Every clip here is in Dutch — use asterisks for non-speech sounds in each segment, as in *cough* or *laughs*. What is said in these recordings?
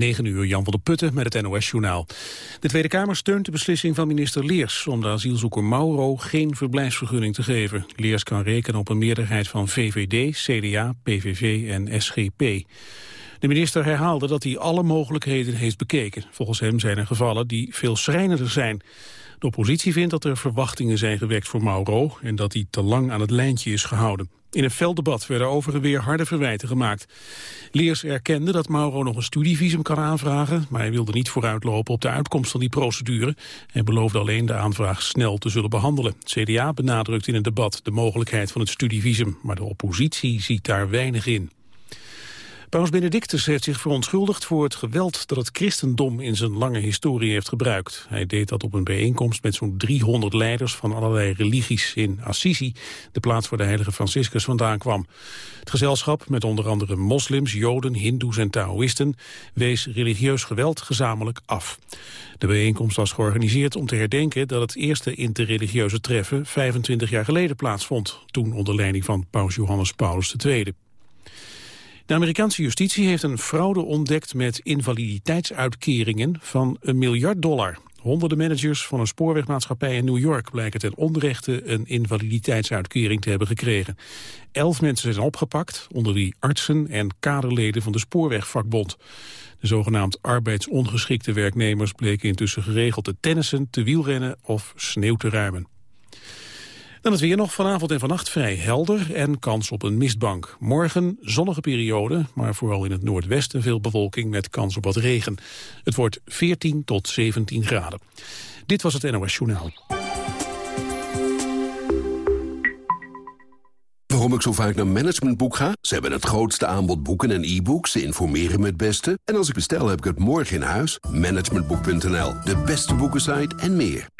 9 uur, Jan van der Putten met het NOS-journaal. De Tweede Kamer steunt de beslissing van minister Leers... om de asielzoeker Mauro geen verblijfsvergunning te geven. Leers kan rekenen op een meerderheid van VVD, CDA, PVV en SGP. De minister herhaalde dat hij alle mogelijkheden heeft bekeken. Volgens hem zijn er gevallen die veel schrijnender zijn. De oppositie vindt dat er verwachtingen zijn gewekt voor Mauro... en dat hij te lang aan het lijntje is gehouden. In een velddebat werden over en weer harde verwijten gemaakt. Leers erkende dat Mauro nog een studievisum kan aanvragen... maar hij wilde niet vooruitlopen op de uitkomst van die procedure... en beloofde alleen de aanvraag snel te zullen behandelen. Het CDA benadrukt in een debat de mogelijkheid van het studievisum... maar de oppositie ziet daar weinig in. Paus Benedictus heeft zich verontschuldigd voor het geweld dat het christendom in zijn lange historie heeft gebruikt. Hij deed dat op een bijeenkomst met zo'n 300 leiders van allerlei religies in Assisi, de plaats waar de heilige Franciscus vandaan kwam. Het gezelschap, met onder andere moslims, joden, hindoes en taoïsten, wees religieus geweld gezamenlijk af. De bijeenkomst was georganiseerd om te herdenken dat het eerste interreligieuze treffen 25 jaar geleden plaatsvond, toen onder leiding van paus Johannes Paulus II. De Amerikaanse justitie heeft een fraude ontdekt met invaliditeitsuitkeringen van een miljard dollar. Honderden managers van een spoorwegmaatschappij in New York blijken ten onrechte een invaliditeitsuitkering te hebben gekregen. Elf mensen zijn opgepakt, onder wie artsen en kaderleden van de spoorwegvakbond. De zogenaamd arbeidsongeschikte werknemers bleken intussen geregeld te tennissen, te wielrennen of sneeuw te ruimen. Dan het weer nog vanavond en vannacht vrij helder en kans op een mistbank. Morgen zonnige periode, maar vooral in het noordwesten veel bewolking met kans op wat regen. Het wordt 14 tot 17 graden. Dit was het NOS Journaal. Waarom ik zo vaak naar Managementboek ga? Ze hebben het grootste aanbod boeken en e-books. Ze informeren me het beste. En als ik bestel heb ik het morgen in huis. Managementboek.nl, de beste boekensite en meer.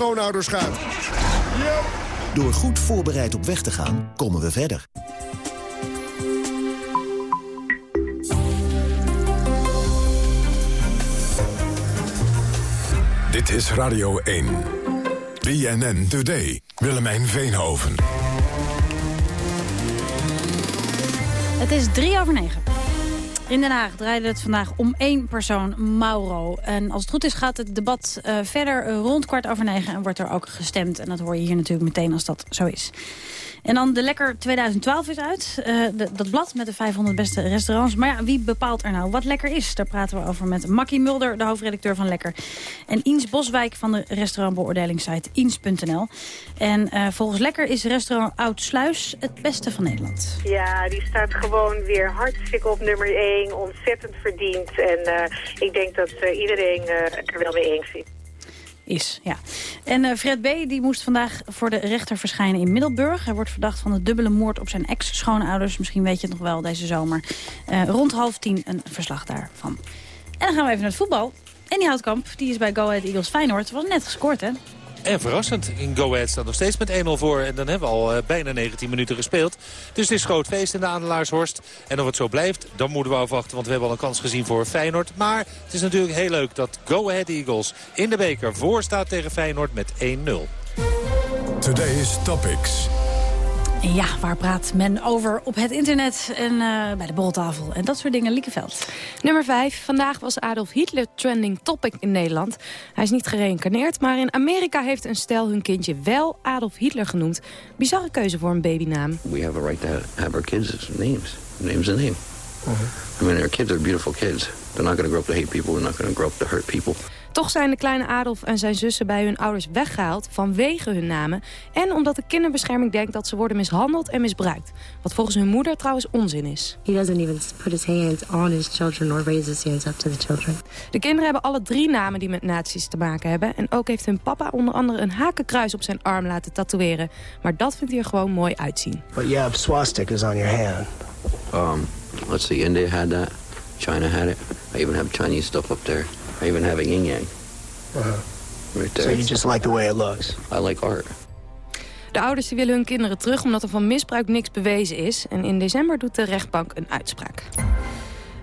schoonouders gaat. Door goed voorbereid op weg te gaan, komen we verder. Dit is Radio 1. BNN Today. Willemijn Veenhoven. Het is drie over negen. In Den Haag draaide het vandaag om één persoon, Mauro. En als het goed is gaat het debat uh, verder rond kwart over negen... en wordt er ook gestemd. En dat hoor je hier natuurlijk meteen als dat zo is. En dan de Lekker 2012 is uit. Uh, dat blad met de 500 beste restaurants. Maar ja, wie bepaalt er nou wat lekker is? Daar praten we over met Makkie Mulder, de hoofdredacteur van Lekker. En Iens Boswijk van de restaurantbeoordelingssite Iens.nl. En uh, volgens Lekker is restaurant Oud Sluis het beste van Nederland. Ja, die staat gewoon weer hartstikke op nummer 1. Ontzettend verdiend. En uh, ik denk dat iedereen er wel mee eens is is. Ja. En uh, Fred B. die moest vandaag voor de rechter verschijnen in Middelburg. Hij wordt verdacht van de dubbele moord op zijn ex-schoonouders. Misschien weet je het nog wel deze zomer. Uh, rond half tien een verslag daarvan. En dan gaan we even naar het voetbal. En die Houtkamp, die is bij Go Ahead Eagles Feyenoord. Was net gescoord, hè? En verrassend, in Go Ahead staat nog steeds met 1-0 voor. En dan hebben we al uh, bijna 19 minuten gespeeld. Dus het is groot feest in de Adelaarshorst. En of het zo blijft, dan moeten we afwachten. Want we hebben al een kans gezien voor Feyenoord. Maar het is natuurlijk heel leuk dat Go Ahead Eagles in de beker voor staat tegen Feyenoord met 1-0. Today's Topics. Ja, waar praat men over op het internet en uh, bij de boltafel en dat soort dingen. Liekeveld. Nummer 5. Vandaag was Adolf Hitler trending topic in Nederland. Hij is niet gereïncarneerd, maar in Amerika heeft een stel hun kindje wel Adolf Hitler genoemd. Bizarre keuze voor een babynaam. We have a right to have our kids' names. Name's a name. Uh -huh. I mean, our kids are beautiful kids. They're not going to grow up to hate people. They're not going to grow up to hurt people. Toch zijn de kleine Adolf en zijn zussen bij hun ouders weggehaald vanwege hun namen. En omdat de kinderbescherming denkt dat ze worden mishandeld en misbruikt. Wat volgens hun moeder trouwens onzin is. He doesn't even put his hands on his children or raise his hands up to the children. De kinderen hebben alle drie namen die met nazi's te maken hebben. En ook heeft hun papa onder andere een hakenkruis op zijn arm laten tatoeëren. Maar dat vindt hij er gewoon mooi uitzien. But you have swastikas on your hand. Um, let's see, India had that. China had it. I even have Chinese stuff up there. I even have a yin yang. Uh-huh. Right there. So you just like the way it looks? I like art. De ouders die willen hun kinderen terug omdat er van misbruik niks bewezen is. En in december doet de rechtbank een uitspraak.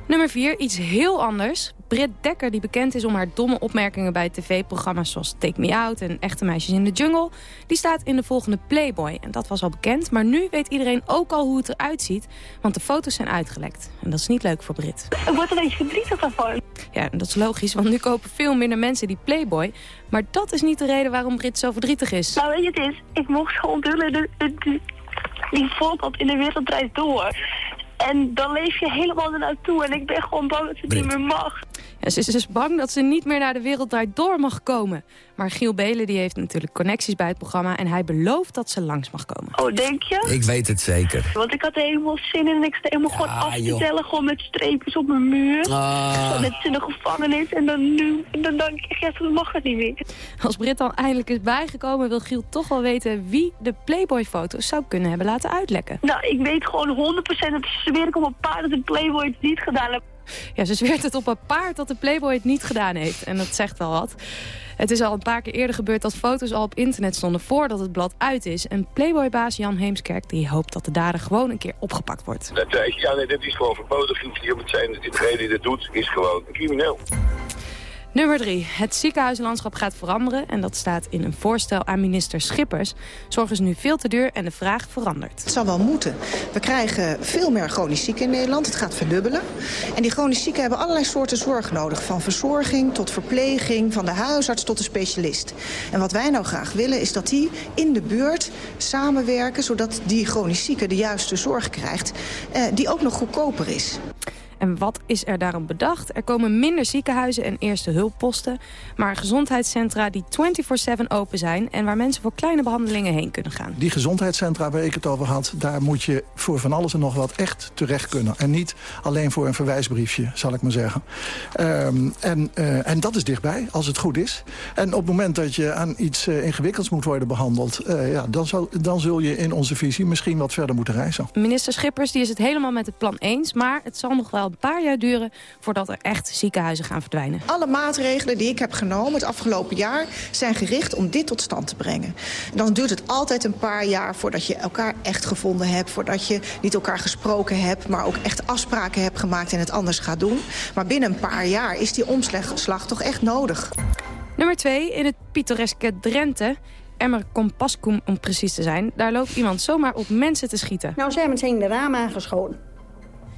Nummer 4, iets heel anders. Britt Dekker, die bekend is om haar domme opmerkingen bij tv-programma's zoals Take Me Out en Echte Meisjes in de Jungle, die staat in de volgende Playboy. En dat was al bekend, maar nu weet iedereen ook al hoe het eruit ziet, want de foto's zijn uitgelekt. En dat is niet leuk voor Britt. Ik word er een beetje verdrietig daarvan. Ja, en dat is logisch, want nu kopen veel minder mensen die Playboy. Maar dat is niet de reden waarom Britt zo verdrietig is. Nou, weet je, het is, ik mocht gewoon dullen die, voorkant in de wereld draait door. En dan leef je helemaal ernaartoe en ik ben gewoon bang dat het niet meer mag. Ze is dus bang dat ze niet meer naar de wereld draait door mag komen. Maar Giel Belen die heeft natuurlijk connecties bij het programma... en hij belooft dat ze langs mag komen. Oh, denk je? Ik weet het zeker. Want ik had helemaal zin in en ik sta helemaal gewoon af te joh. tellen... gewoon met streepjes op mijn muur. Ah. Zo Net in de gevangenis en dan nu... En dan denk ik, ja, dan mag het niet meer. Als Britt dan eindelijk is bijgekomen... wil Giel toch wel weten wie de Playboy-foto's zou kunnen hebben laten uitlekken. Nou, ik weet gewoon 100% dat ze zweer ik op een paar dat de Playboy het niet gedaan heeft. Ja, ze zweert het op een paard dat de Playboy het niet gedaan heeft. En dat zegt wel wat. Het is al een paar keer eerder gebeurd dat foto's al op internet stonden voordat het blad uit is. En Playboy-baas Jan Heemskerk die hoopt dat de dader gewoon een keer opgepakt wordt. Dat, eh, ja, nee, dit is gewoon verboden. Hier moet zijn. Degene die dit doet, is gewoon crimineel. Nummer 3. Het ziekenhuislandschap gaat veranderen. En dat staat in een voorstel aan minister Schippers. Zorg is nu veel te duur en de vraag verandert. Het zal wel moeten. We krijgen veel meer chronisch zieken in Nederland. Het gaat verdubbelen. En die chronisch zieken hebben allerlei soorten zorg nodig. Van verzorging tot verpleging, van de huisarts tot de specialist. En wat wij nou graag willen is dat die in de buurt samenwerken... zodat die chronisch zieke de juiste zorg krijgt... Eh, die ook nog goedkoper is. En wat is er daarom bedacht? Er komen minder ziekenhuizen en eerste hulpposten... maar gezondheidscentra die 24-7 open zijn... en waar mensen voor kleine behandelingen heen kunnen gaan. Die gezondheidscentra waar ik het over had... daar moet je voor van alles en nog wat echt terecht kunnen. En niet alleen voor een verwijsbriefje, zal ik maar zeggen. Um, en, uh, en dat is dichtbij, als het goed is. En op het moment dat je aan iets uh, ingewikkelds moet worden behandeld... Uh, ja, dan, zal, dan zul je in onze visie misschien wat verder moeten reizen. Minister Schippers die is het helemaal met het plan eens... maar het zal nog wel een paar jaar duren voordat er echt ziekenhuizen gaan verdwijnen. Alle maatregelen die ik heb genomen het afgelopen jaar zijn gericht om dit tot stand te brengen. Dan duurt het altijd een paar jaar voordat je elkaar echt gevonden hebt... voordat je niet elkaar gesproken hebt, maar ook echt afspraken hebt gemaakt... en het anders gaat doen. Maar binnen een paar jaar is die omslag toch echt nodig. Nummer 2 in het pittoreske Drenthe Emmer Compascum om precies te zijn. Daar loopt iemand zomaar op mensen te schieten. Nou, ze hebben tegen de raam aangeschoten.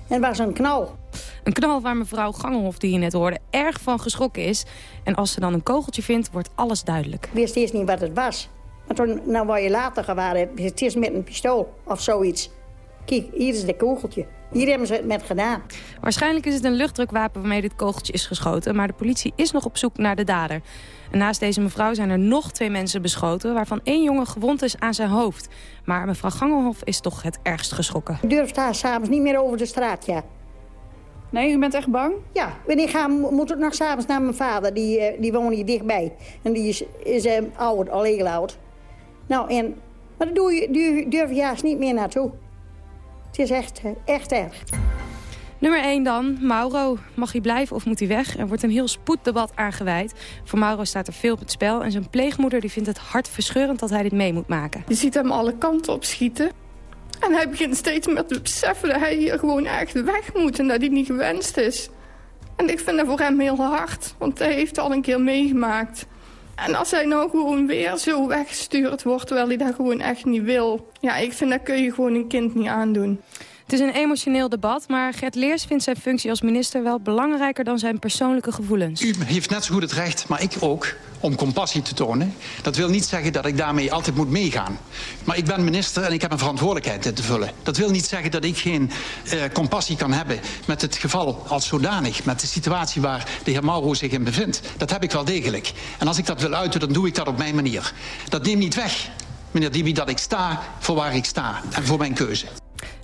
En was een knal. Een knal waar mevrouw Gangelhof, die je net hoorde, erg van geschrokken is. En als ze dan een kogeltje vindt, wordt alles duidelijk. Ik wist eerst niet wat het was. Maar toen, nou waar je later gewaren het is met een pistool of zoiets. Kijk, hier is het kogeltje. Hier hebben ze het met gedaan. Waarschijnlijk is het een luchtdrukwapen waarmee dit kogeltje is geschoten. Maar de politie is nog op zoek naar de dader. En naast deze mevrouw zijn er nog twee mensen beschoten... waarvan één jongen gewond is aan zijn hoofd. Maar mevrouw Gangelhof is toch het ergst geschrokken. Ik durf daar s'avonds niet meer over de straat, ja. Nee, u bent echt bang? Ja, wanneer ga, moet ik nog s'avonds naar mijn vader. Die, die woont hier dichtbij. En die is, is uh, oud, al heel oud. Nou, en, maar daar doe je, durf je juist niet meer naartoe. Het is echt, echt erg. Nummer 1 dan, Mauro. Mag hij blijven of moet hij weg? Er wordt een heel spoeddebat aangeweid. Voor Mauro staat er veel op het spel. En zijn pleegmoeder die vindt het hartverscheurend dat hij dit mee moet maken. Je ziet hem alle kanten op schieten. En hij begint steeds meer te beseffen dat hij hier gewoon echt weg moet. En dat hij niet gewenst is. En ik vind dat voor hem heel hard. Want hij heeft al een keer meegemaakt. En als hij nou gewoon weer zo weggestuurd wordt... terwijl hij dat gewoon echt niet wil. Ja, ik vind dat kun je gewoon een kind niet aandoen. Het is een emotioneel debat, maar Gert Leers vindt zijn functie als minister wel belangrijker dan zijn persoonlijke gevoelens. U heeft net zo goed het recht, maar ik ook, om compassie te tonen. Dat wil niet zeggen dat ik daarmee altijd moet meegaan. Maar ik ben minister en ik heb een verantwoordelijkheid te vullen. Dat wil niet zeggen dat ik geen uh, compassie kan hebben met het geval als zodanig. Met de situatie waar de heer Mauro zich in bevindt. Dat heb ik wel degelijk. En als ik dat wil uiten, dan doe ik dat op mijn manier. Dat neemt niet weg, meneer Dibi, dat ik sta voor waar ik sta en voor mijn keuze.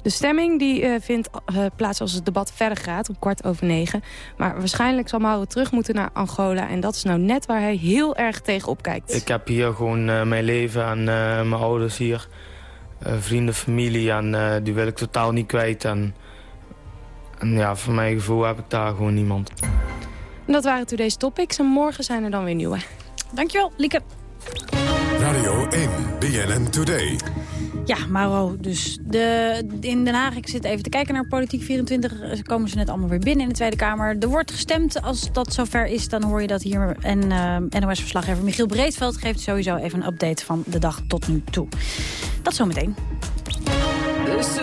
De stemming die, uh, vindt uh, plaats als het debat verder gaat, om kwart over negen. Maar waarschijnlijk zal Mauro terug moeten naar Angola. En dat is nou net waar hij heel erg tegen opkijkt. Ik heb hier gewoon uh, mijn leven en mijn ouders hier. vrienden, familie en die wil ik totaal niet kwijt. En, En ja, voor mijn gevoel heb ik daar gewoon niemand. En dat waren today's topics en morgen zijn er dan weer nieuwe. Dankjewel, Lieke. Radio 1, BNN Today. Ja, Mauro, dus de, in Den Haag, ik zit even te kijken naar Politiek 24... eh, komen ze net allemaal weer binnen in de Tweede Kamer. Er wordt gestemd, als dat zover is, dan hoor je dat hier. En eh, NOS-verslaggever Michiel Breedveld geeft sowieso even een update van de dag tot nu toe. Dat zometeen. This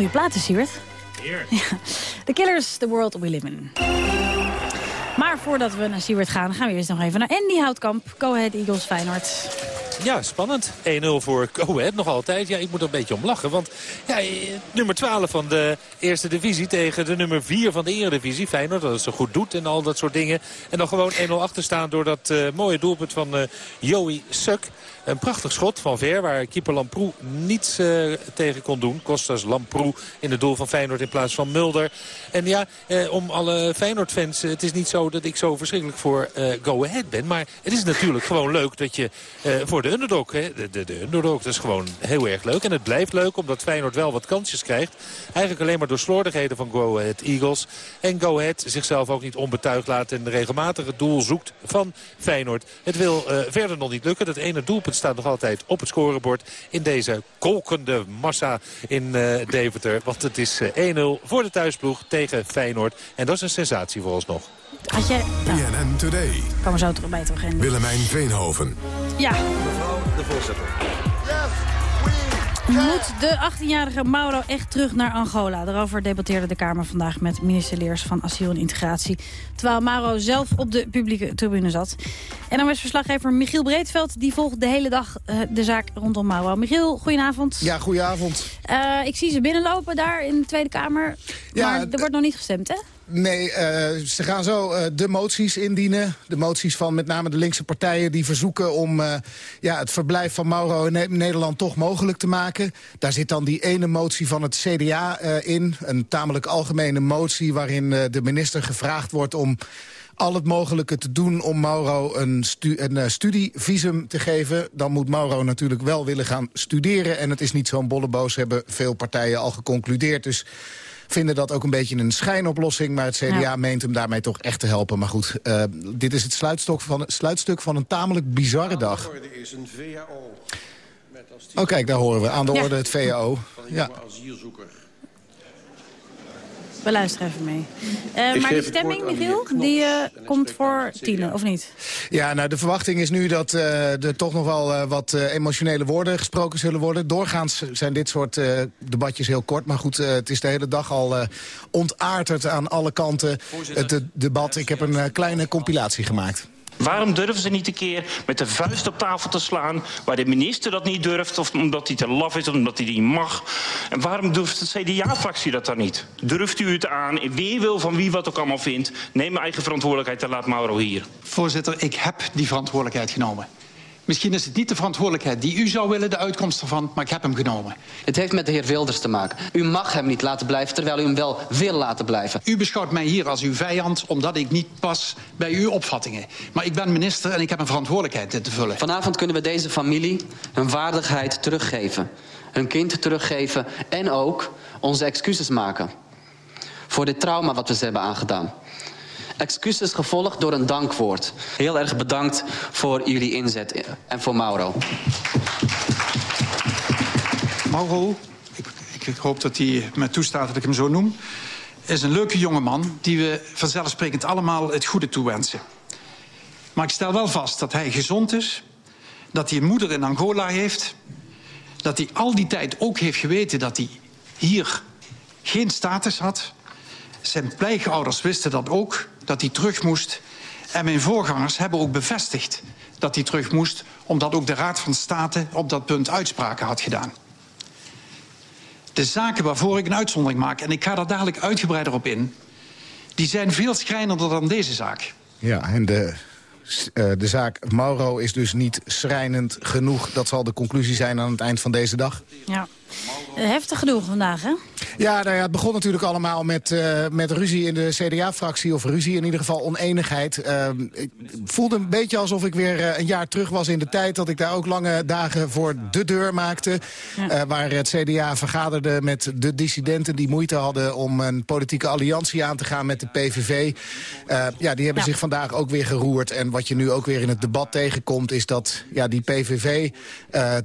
Goeie platen, Siewert. Heer. The Killers, The World We Live In. Maar voordat we naar Siewert gaan, gaan we eerst nog even naar Andy Houtkamp. Go Ahead Eagles Feyenoord. Ja, spannend. 1-0 voor Ahead nog altijd. Ja, ik moet er een beetje om lachen. Want ja, eh, nummer 12 van de eerste divisie tegen de nummer 4 van de eredivisie. Feyenoord, dat het zo goed doet en al dat soort dingen. En dan gewoon 1-0 achter staan door dat eh, mooie doelpunt van eh Joey Suk. Een prachtig schot van ver waar keeper Lamproe niets tegen kon doen. Kostas Lamproe in het doel van Feyenoord in plaats van Mulder. En ja, eh, om alle Feyenoord-fans, het is niet zo dat ik zo verschrikkelijk voor Go Ahead ben. Maar het is natuurlijk gewoon leuk dat je voor de de underdog. Hè? De, de, de underdog, dat is gewoon heel erg leuk. En het blijft leuk omdat Feyenoord wel wat kansjes krijgt. Eigenlijk alleen maar door slordigheden van Go Ahead Eagles. En Go Ahead zichzelf ook niet onbetuigd laat en regelmatig het doel zoekt van Feyenoord. Het wil uh, verder nog niet lukken. Dat ene doelpunt staat nog altijd op het scorebord in deze kolkende massa in uh, Deventer. Want het is uh, 1-0 voor de thuisploeg tegen Feyenoord. En dat is een sensatie voor ons nog. Had jij... Nou, BNN Today. Komen we zo terug bij terug. Willemijn Veenhoven. Ja. Mevrouw de voorzitter. Moet de 18-jarige Mauro echt terug naar Angola? Daarover debatteerde de Kamer vandaag met minister Leers van Asiel en Integratie. Terwijl Mauro zelf op de publieke tribune zat. En dan was verslaggever Michiel Breedveld. Die volgt de hele dag uh, de zaak rondom Mauro. Michiel, goedenavond. Ja, goedenavond. Uh, ik zie ze binnenlopen daar in de Tweede Kamer. Ja, maar er wordt nog niet gestemd, hè? Nee, uh, ze gaan zo uh, de moties indienen. De moties van met name de linkse partijen die verzoeken om uh, ja, het verblijf van Mauro in ne Nederland toch mogelijk te maken. Daar zit dan die ene motie van het CDA in. Een tamelijk algemene motie waarin de minister gevraagd wordt om al het mogelijke te doen om Mauro een, een studievisum te geven. Dan moet Mauro natuurlijk wel willen gaan studeren. En het is niet zo'n bolleboos, hebben veel partijen al geconcludeerd. Dus vinden dat ook een beetje een schijnoplossing. Maar het CDA ja. meent hem daarmee toch echt te helpen. Maar goed, uh, dit is het sluitstuk van, sluitstuk van een tamelijk bizarre dag. Aan de orde is een VAO. Oh kijk, daar horen we. Aan de orde het VAO. Van een ja. asielzoeker. We luisteren even mee. Uh, maar die stemming, Michiel, die uh, komt voor tienen, of niet? Ja, nou, de verwachting is nu dat uh, er toch nog wel wat emotionele woorden gesproken zullen worden. Doorgaans zijn dit soort debatjes heel kort. Maar goed, het is de hele dag al ontaarderd aan alle kanten, het de debat. Ik heb een kleine compilatie gemaakt. Waarom durven ze niet een keer met de vuist op tafel te slaan... waar de minister dat niet durft, of omdat hij te laf is... of omdat hij niet mag? En waarom durft de CDA-fractie dat dan niet? Durft u het aan, in weerwil van wie wat ook allemaal vindt... neem mijn eigen verantwoordelijkheid en laat Mauro hier. Voorzitter, ik heb die verantwoordelijkheid genomen. Misschien is het niet de verantwoordelijkheid die u zou willen, de uitkomst ervan, maar ik heb hem genomen. Het heeft met de heer Wilders te maken. U mag hem niet laten blijven, terwijl u hem wel wil laten blijven. U beschouwt mij hier als uw vijand, omdat ik niet pas bij uw opvattingen. Maar ik ben minister en ik heb een verantwoordelijkheid te vullen. Vanavond kunnen we deze familie hun waardigheid teruggeven. Hun kind teruggeven en ook onze excuses maken. Voor dit trauma wat we ze hebben aangedaan. Excuses gevolgd door een dankwoord. Heel erg bedankt voor jullie inzet en voor Mauro. Mauro, ik, ik hoop dat hij me toestaat dat ik hem zo noem... is een leuke jongeman die we vanzelfsprekend allemaal het goede toewensen. Maar ik stel wel vast dat hij gezond is... dat hij een moeder in Angola heeft... dat hij al die tijd ook heeft geweten dat hij hier geen status had... Zijn pleegouders wisten dat ook, dat hij terug moest. En mijn voorgangers hebben ook bevestigd dat hij terug moest... omdat ook de Raad van State op dat punt uitspraken had gedaan. De zaken waarvoor ik een uitzondering maak... en ik ga daar dadelijk uitgebreider op in... die zijn veel schrijnender dan deze zaak. Ja, en de uh, de zaak Mauro is dus niet schrijnend genoeg. Dat zal de conclusie zijn aan het eind van deze dag. Ja. Heftig genoeg vandaag, hè? Ja, nou ja, het begon natuurlijk allemaal met, uh, met ruzie in de CDA-fractie. Of ruzie, in ieder geval oneenigheid. Uh, ik voelde een beetje alsof ik weer uh, een jaar terug was in de tijd... dat ik daar ook lange dagen voor de deur maakte. Ja. waar het CDA vergaderde met de dissidenten die moeite hadden... om een politieke alliantie aan te gaan met de PVV. ja, die hebben ja. zich vandaag ook weer geroerd. En wat je nu ook weer in het debat tegenkomt... is dat ja, die PVV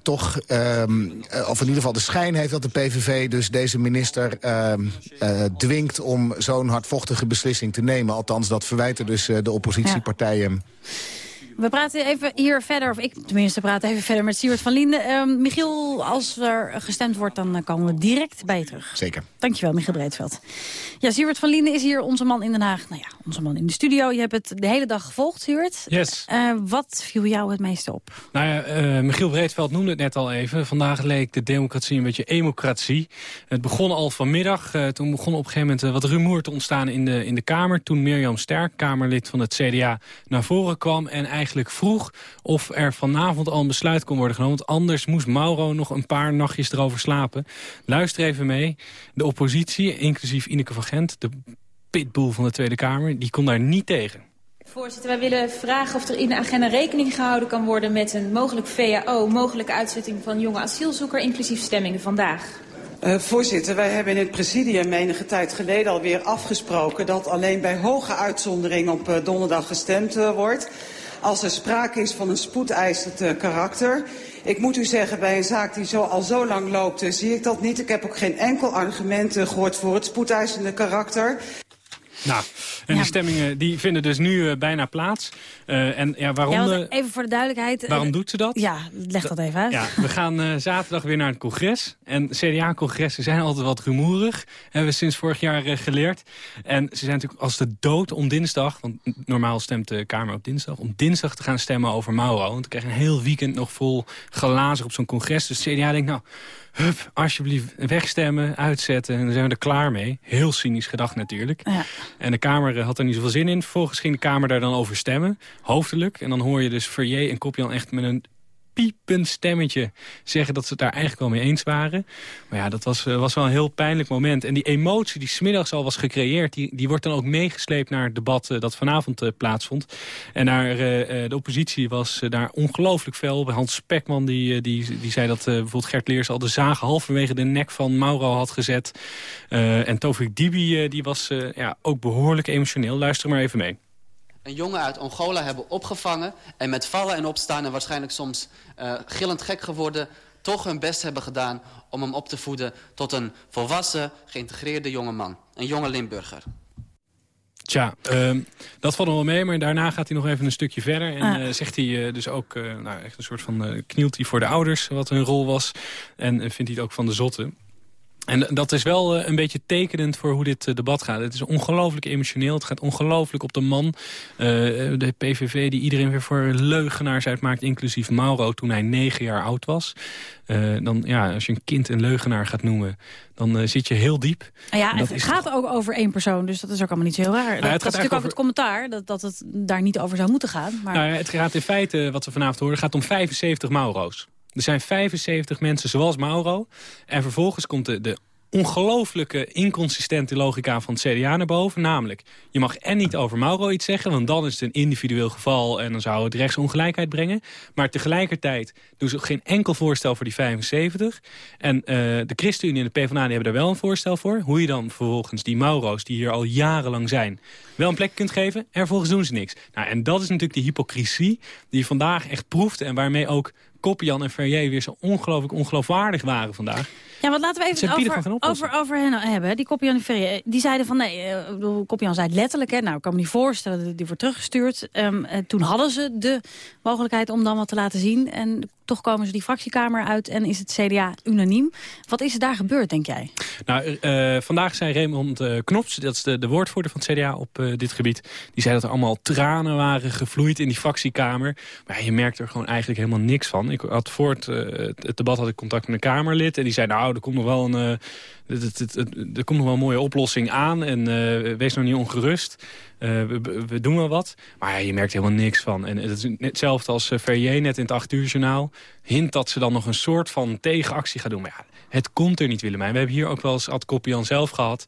toch, um, of in ieder geval de schijn heeft dat de PVV dus deze minister uh, uh, dwingt om zo'n hardvochtige beslissing te nemen. Althans, dat verwijten dus uh, de oppositiepartijen. We praten even hier verder, of ik tenminste praat even verder met Siewert van Linden. Uh, Michiel, als er gestemd wordt, dan komen we direct bij je terug. Zeker. Dankjewel, Michiel Breedveld. Ja, Siewert van Linden is hier onze man in Den Haag. Nou ja, onze man in de studio. Je hebt het de hele dag gevolgd, Siewert. Yes. Uh, wat viel jou het meeste op? Nou ja, uh, Michiel Breedveld noemde het net al even. Vandaag leek de democratie een beetje emocratie. Het begon al vanmiddag. Uh, toen begon op een gegeven moment wat rumoer te ontstaan in de, in de Kamer. Toen Mirjam Sterk, Kamerlid van het CDA, naar voren kwam... en eigenlijk vroeg of er vanavond al een besluit kon worden genomen. Want anders moest Mauro nog een paar nachtjes erover slapen. Luister even mee. De oppositie, inclusief Ineke van Gent, de pitbull van de Tweede Kamer... die kon daar niet tegen. Voorzitter, wij willen vragen of er in de agenda rekening gehouden kan worden met een mogelijk VAO, mogelijke uitzetting van jonge asielzoeker, inclusief stemmingen vandaag. Uh, voorzitter, wij hebben in het presidium enige tijd geleden alweer afgesproken dat alleen bij hoge uitzondering op uh, donderdag gestemd uh, wordt. Als er sprake is van een spoedeisend karakter. Ik moet u zeggen, bij een zaak die zo, al zo lang loopt, zie ik dat niet. Ik heb ook geen enkel argument gehoord voor het spoedeisende karakter. Nou, en Ja. die stemmingen die vinden dus nu eh, bijna plaats. Eh, en ja, waarom, Ja, eh, want even voor de duidelijkheid. waarom doet ze dat? Ja, leg dat even uit. Ja, we gaan zaterdag weer naar het congres. En CDA-congressen zijn altijd wat rumoerig. Hebben we sinds vorig jaar geleerd. En ze zijn natuurlijk als de dood om dinsdag... want normaal stemt de Kamer op dinsdag... om dinsdag te gaan stemmen over Mauro. Want we krijgen een heel weekend nog vol glazen op zo'n congres. Dus CDA denkt, nou, hup, alsjeblieft wegstemmen, uitzetten... en dan zijn we er klaar mee. Heel cynisch gedacht natuurlijk. Ja. En de Kamer eh, had er niet zoveel zin in. Vervolgens ging de Kamer daar dan over stemmen, hoofdelijk. En dan hoor je dus Verrier en Kopjan echt met een piepend stemmetje zeggen dat ze het daar eigenlijk wel mee eens waren. Maar ja, dat was, eh, was wel een heel pijnlijk moment. En die emotie die smiddags al was gecreëerd... die, die wordt dan ook meegesleept naar het debat eh, dat vanavond eh, plaatsvond. En daar, de oppositie was daar ongelooflijk fel. Hans Spekman die, die, die zei dat bijvoorbeeld Gert Leers... al de zaag halverwege de nek van Mauro had gezet. En Tovik Dibi die was ja, ook behoorlijk emotioneel. Luister maar even mee. Een jongen uit Angola hebben opgevangen... en met vallen en opstaan en waarschijnlijk soms eh, gillend gek geworden... toch hun best hebben gedaan om hem op te voeden... tot een volwassen, geïntegreerde jonge man. Een jonge Limburger. Tja, ehm, dat valt nog wel mee, maar daarna gaat hij nog even een stukje verder. En Ah. eh, zegt hij eh, dus ook, eh, nou, echt een soort van eh, knielt hij voor de ouders, wat hun rol was. En vindt hij het ook van de zotte. En dat is wel eh, een beetje tekenend voor hoe dit eh, debat gaat. Het is ongelooflijk emotioneel. Het gaat ongelooflijk op de man. Eh, de PVV die iedereen weer voor leugenaars uitmaakt, inclusief Mauro toen hij negen jaar oud was. Dan, ja, als je een kind een leugenaar gaat noemen, dan zit je heel diep. Nou ja, En dat het gaat ook over één persoon, dus dat is ook allemaal niet zo heel raar. dat, het dat gaat is natuurlijk ook eigenlijk het commentaar, dat, dat het daar niet over zou moeten gaan. Maar... Nou ja, het gaat in feite, wat we vanavond horen, gaat om 75 Mauro's. Er zijn 75 mensen zoals Mauro. En vervolgens komt de, de ongelooflijke inconsistente logica van het CDA naar boven. Namelijk, je mag en niet over Mauro iets zeggen... want dan is het een individueel geval en dan zou het rechtsongelijkheid brengen. Maar tegelijkertijd doen ze geen enkel voorstel voor die 75. En eh, de ChristenUnie en de PvdA hebben daar wel een voorstel voor. Hoe je dan vervolgens die Mauro's, die hier al jarenlang zijn... wel een plek kunt geven en vervolgens doen ze niks. Nou, en dat is natuurlijk die hypocrisie die je vandaag echt proeft... en waarmee ook Koppian en Ferrier weer zo ongelooflijk ongeloofwaardig waren vandaag. Ja, want laten we even over, over, over hen hebben. Die Kopjan en Ferrier, die zeiden van nee, eh, ik bedoel, Kopjan zei het letterlijk. Hè, nou, ik kan me niet voorstellen, die wordt teruggestuurd. Ehm, eh, toen hadden ze de mogelijkheid om dan wat te laten zien. En toch komen ze die fractiekamer uit en is het CDA unaniem. Wat is er daar gebeurd, denk jij? Nou, eh, vandaag zei Raymond eh, Knops, dat is de, de woordvoerder van het CDA op eh, dit gebied... die zei dat er allemaal tranen waren gevloeid in die fractiekamer. Maar je merkt er gewoon eigenlijk helemaal niks van. Ik had voor het, eh, debat had ik contact met een Kamerlid... en die zei, nou, er komt nog wel een, eh, er komt nog wel een mooie oplossing aan... en eh, wees nou niet ongerust. Eh, we, we- doen wel wat. Maar ja, je merkt helemaal niks van. En het is hetzelfde als Verrier net in het 8 uur journaal. Hint dat ze dan nog een soort van tegenactie gaat doen. Maar ja, het komt er niet, Willemijn. We hebben hier ook wel eens Ad Koppian zelf gehad.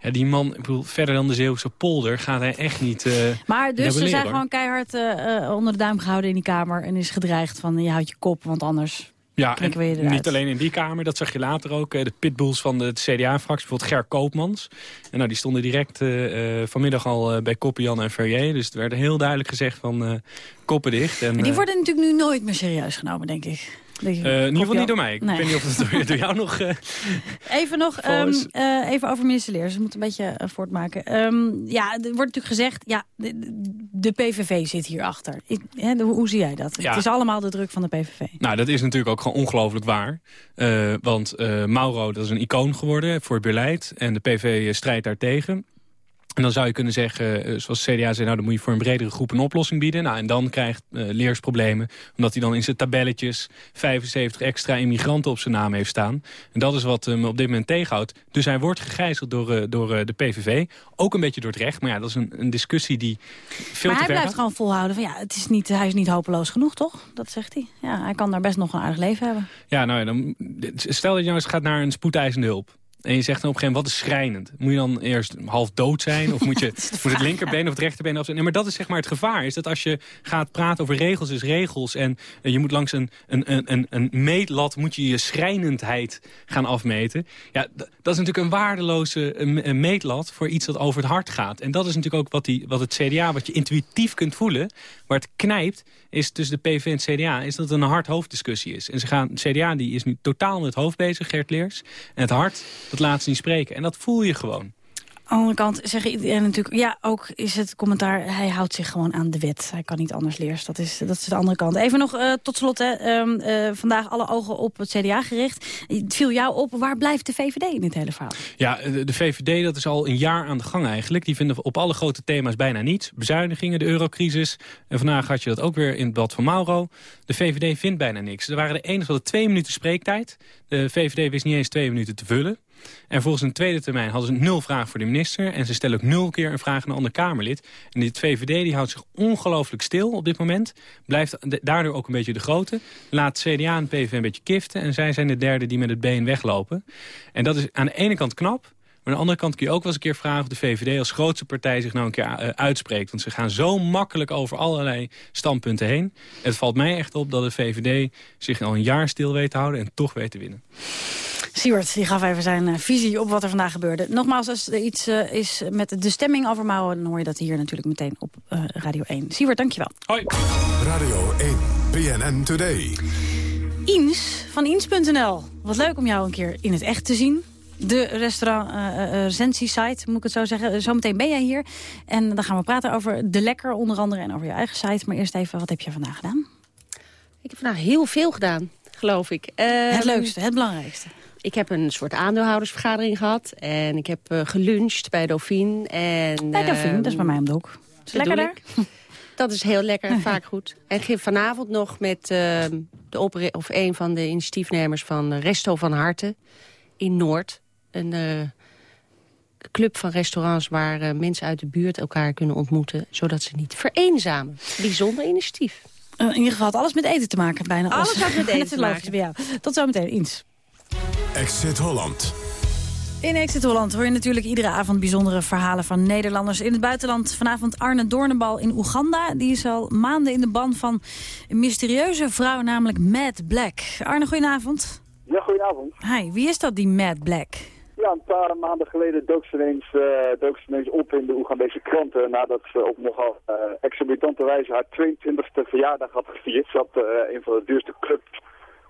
Ja, die man, ik bedoel, verder dan de Zeeuwse polder gaat hij echt niet uh, Maar dus ze zijn gewoon keihard eh, eh, onder de duim gehouden in die kamer... en is gedreigd van je houdt je kop, want anders... Ja, je en eruit. niet alleen in die kamer, dat zag je later ook. De pitbulls van de CDA-fractie, bijvoorbeeld Ger Koopmans. En nou, die stonden direct vanmiddag al bij Koppian en Verrier. Dus het werd heel duidelijk gezegd van koppen dicht. En, Maar die worden natuurlijk nu nooit meer serieus genomen, denk ik. Eh, in ieder geval niet door mij. Ik Nee. weet niet of het door, door jou nog... eh, Even nog ehm, eh, even over minister Leers. We moeten een beetje voortmaken. Ehm, ja, er wordt natuurlijk gezegd, ja, de, de PVV zit hierachter. Ik, hè, de- hoe zie jij dat? Ja. Het is allemaal de druk van de PVV. Nou, dat is natuurlijk ook gewoon ongelooflijk waar. Want Mauro, dat is een icoon geworden voor het beleid. En de PV strijdt daartegen. En dan zou je kunnen zeggen, eh, zoals de CDA zei... nou, dan moet je voor een bredere groep een oplossing bieden. Nou, en dan krijgt eh Leers problemen. Omdat hij dan in zijn tabelletjes 75 extra immigranten op zijn naam heeft staan. En dat is wat hem op dit moment tegenhoudt. Dus hij wordt gegijzeld door, eh, door de PVV. Ook een beetje door het recht. Maar ja, dat is een, een discussie die veel maar te hij blijft gaat. gewoon volhouden van ja, het is niet, hij is niet hopeloos genoeg, toch? Dat zegt hij. Ja, hij kan daar best nog een aardig leven hebben. Ja, nou ja, dan, stel dat je nou eens gaat naar een spoedeisende hulp. En je zegt dan op een gegeven moment, wat is schrijnend? Moet je dan eerst half dood zijn? Of moet, je, *laughs* moet het linkerbeen of het rechterbeen afzetten? Nee, maar dat is zeg maar het gevaar. Is dat als je gaat praten over regels is regels... en eh, je moet langs een, een, een, een, een meetlat moet je je schrijnendheid gaan afmeten. Ja, dat is natuurlijk een waardeloze eh, eh, meetlat voor iets dat over het hart gaat. En dat is natuurlijk ook wat, die, wat het CDA, wat je intuïtief kunt voelen... waar het knijpt, is tussen de PV en het CDA... is dat het een hart-hoofddiscussie is. En ze gaan, CDA die is nu totaal met het hoofd bezig, Gert Leers. En het hart, dat laat ze niet spreken. En dat voel je gewoon. Aan de andere kant zeg iedereen natuurlijk... ja, ook is het commentaar... hij houdt zich gewoon aan de wet. Hij kan niet anders leers. Dat is, dat is de andere kant. Even nog eh, tot slot. Hè, ehm, eh, vandaag alle ogen op het CDA gericht. Het viel jou op. Waar blijft de VVD in dit hele verhaal? Ja, de, de VVD dat is al een jaar aan de gang eigenlijk. Die vinden op alle grote thema's bijna niets. Bezuinigingen, de eurocrisis. En vandaag had je dat ook weer in het blad van Mauro. De VVD vindt bijna niks. Er waren de enige twee minuten spreektijd. De VVD wist niet eens twee minuten te vullen. En volgens een tweede termijn hadden ze nul vragen voor de minister. En ze stellen ook nul keer een vraag aan een ander Kamerlid. En dit VVD die houdt zich ongelooflijk stil op dit moment. Blijft daardoor ook een beetje de grote. Laat CDA en PVV een beetje kiften. En zij zijn de derde die met het been weglopen. En dat is aan de ene kant knap. Maar aan de andere kant kun je ook wel eens een keer vragen... of de VVD als grootste partij zich nou een keer eh, uitspreekt. Want ze gaan zo makkelijk over allerlei standpunten heen. Het valt mij echt op dat de VVD zich al een jaar stil weet te houden... en toch weet te winnen. Siewert, die gaf even zijn eh, visie op wat er vandaag gebeurde. Nogmaals, als er iets eh, is met de stemming over Mouwen... dan hoor je dat hier natuurlijk meteen op Radio 1. Siewert, dankjewel. Hoi. Radio 1, PNN Today. Ines van Ines.nl. Wat leuk om jou een keer in het echt te zien. De restaurant eh, eh, recensiesite, moet ik het zo zeggen. Zometeen ben jij hier. En dan gaan we praten over De Lekker onder andere en over je eigen site. Maar eerst even, wat heb je vandaag gedaan? Ik heb vandaag heel veel gedaan, geloof ik. Het Ehm, leukste, het belangrijkste. Ik heb een soort aandeelhoudersvergadering gehad. En ik heb eh, geluncht bij Dauphine. En, Bij Dauphine, ehm, dat is bij mij om de hoek. Is het lekker daar? Dat is heel lekker, *laughs* vaak goed. En ge- vanavond nog met ehm, de of een van de initiatiefnemers van eh, Resto van Harten in Noord. Een eh, club van restaurants waar eh, mensen uit de buurt elkaar kunnen ontmoeten. Zodat ze niet vereenzamen. Bijzonder initiatief. Eh, in ieder geval had alles met eten te maken. Bijna Alles had met *laughs* eten te bij jou. Tot zometeen, Ines. Exit Holland. In Exit Holland hoor je natuurlijk iedere avond bijzondere verhalen van Nederlanders in het buitenland. Vanavond Arne Doornenbal in Oeganda. Die is al maanden in de ban van een mysterieuze vrouw, namelijk Mad Black. Arne, goedenavond. Ja, goedenavond. Hi, wie is dat, die Mad Black? Ja, een paar maanden geleden dook ze ineens, dook ze ineens op in de Oegandese kranten nadat ze op nogal eh, exorbitante wijze haar 22e verjaardag had gevierd. Ze had eh, een van de duurste clubs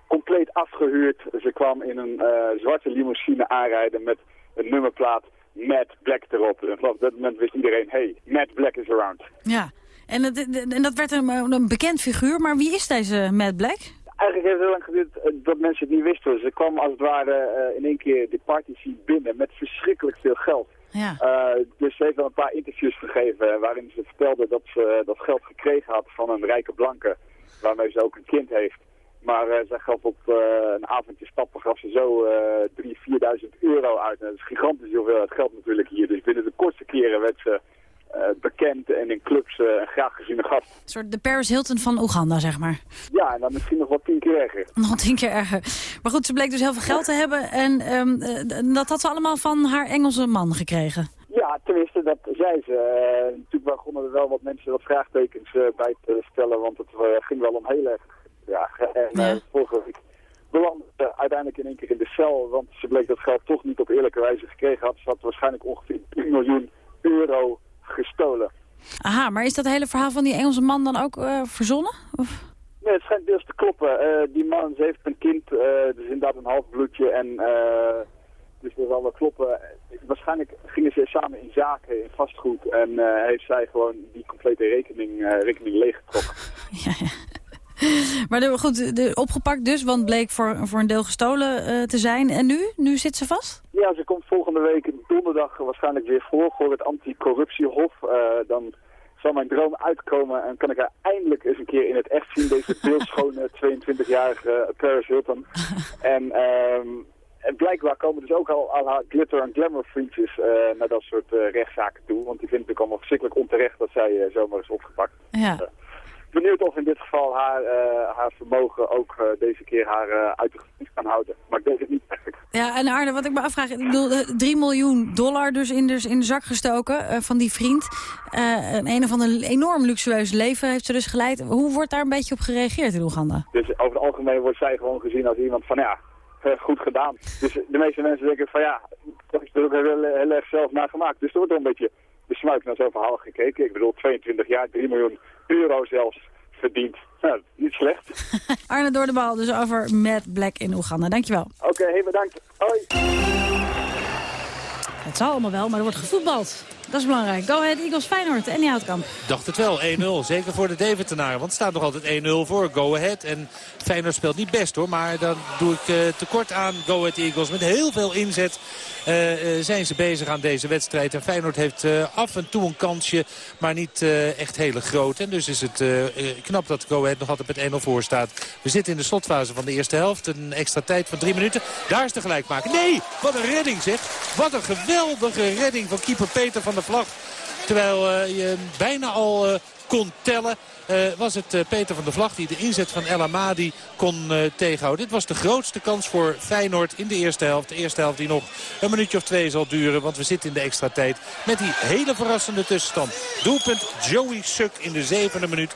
compleet afgehuurd. Ze kwam in een zwarte limousine aanrijden met een nummerplaat Mad Black erop. En vanaf dat moment wist iedereen, hey, Mad Black is around. Ja, en, en dat werd een, een bekend figuur, maar wie is deze Mad Black? Eigenlijk heeft het heel lang geduurd eh, dat mensen het niet wisten. Ze kwam als het ware eh, in één keer de party scene binnen met verschrikkelijk veel geld. Ja. Eh, dus ze heeft wel een paar interviews gegeven waarin ze vertelde dat ze dat geld gekregen had van een rijke blanke, waarmee ze ook een kind heeft. Maar eh zij gaf op een avondje stappen gaf ze zo eh 3.000, 4.000 euro uit. En dat is gigantisch hoeveelheid geld natuurlijk hier. Dus binnen de kortste keren werd ze bekend en in clubs eh, een graag geziene gast. Een soort de Paris Hilton van Oeganda, zeg maar. Ja, en dan misschien nog wel tien keer erger. *laughs* Nog tien keer erger. Maar goed, ze bleek dus heel veel geld te hebben. En ehm, eh, dat had ze allemaal van haar Engelse man gekregen. Ja, tenminste, dat zei ze. Eh, natuurlijk begonnen er wel wat mensen wat vraagtekens eh, bij te stellen, want het eh, ging wel om heel erg ja, En eh, vorige week belandde uiteindelijk in één keer in de cel, want ze bleek dat geld toch niet op eerlijke wijze gekregen had. Ze had waarschijnlijk ongeveer 10 miljoen euro gestolen. Aha, maar is dat hele verhaal van die Engelse man dan ook eh, verzonnen? Of? Nee, het schijnt deels te kloppen. Eh, die man, ze heeft een kind, eh dus inderdaad een halfbloedje en... eh dus dat zal wel kloppen. Waarschijnlijk gingen ze samen in zaken, in vastgoed. En eh, heeft zij gewoon die complete rekening, rekening leeggetrokken. *laughs* *laughs* Maar de, goed, de, opgepakt dus, want bleek voor, voor een deel gestolen eh, te zijn. En nu? Nu zit ze vast? Ja, ze komt volgende week donderdag waarschijnlijk weer voor voor het anticorruptiehof. Eh dan zal mijn droom uitkomen en kan ik haar eindelijk eens een keer in het echt zien. Deze *laughs* beeldschone 22-jarige Paris Hilton. *laughs* En, ehm, en blijkbaar komen dus ook al, al haar glitter- en glamour vriendjes eh, naar dat soort eh, rechtszaken toe. Want die vinden natuurlijk allemaal verschrikkelijk onterecht dat zij eh, zomaar is opgepakt. Ja. Benieuwd of in dit geval haar, eh, haar vermogen ook eh, deze keer haar eh, uit de kan houden. Maar ik denk het niet eigenlijk. Ja, en Arne, wat ik me afvraag, ik bedoel, eh, 3 miljoen dollar dus in de, in de zak gestoken van die vriend. Een een of ander enorm luxueus leven heeft ze dus geleid. Hoe wordt daar een beetje op gereageerd in Oeganda? Dus over het algemeen wordt zij gewoon gezien als iemand van ja, goed gedaan. Dus de meeste mensen denken van ja, dat is er ook heel, heel erg zelf naar gemaakt. Dus er wordt er een beetje besmuikt naar zo'n verhaal gekeken. Ik bedoel, 22 jaar, 3 miljoen euro zelfs verdiend. Nou, niet slecht. *laughs* Arne door de bal, dus over Matt Black in Oeganda. Dankjewel. Oké, heel bedankt. Hoi. Het zal allemaal wel, maar er wordt gevoetbald. Dat is belangrijk. Go Ahead Eagles Feyenoord en die Houtkamp. Dacht het wel, 1-0. Zeker voor de Deventenaren. Want het staat nog altijd 1-0 voor Go Ahead. En Feyenoord speelt niet best hoor. Maar dan doe ik eh, tekort aan Go Ahead Eagles. Met heel veel inzet eh, eh, zijn ze bezig aan deze wedstrijd. En Feyenoord heeft af en toe een kansje. Maar niet echt hele groot. En dus is het knap dat Go Ahead nog altijd met 1-0 voor staat. We zitten in de slotfase van de eerste helft. Een extra tijd van drie minuten. Daar is de gelijkmaker. Nee, wat een redding zeg. Wat een geweldige redding van keeper Peter van der Vlag. Terwijl eh, je bijna al eh, kon tellen. eh, was het Peter van der Vlag die de inzet van El Amadi kon eh, tegenhouden. Dit was de grootste kans voor Feyenoord in de eerste helft. De eerste helft die nog een minuutje of twee zal duren. Want we zitten in de extra tijd met die hele verrassende tussenstand. Doelpunt Joey Suk in de zevende minuut. 1-0.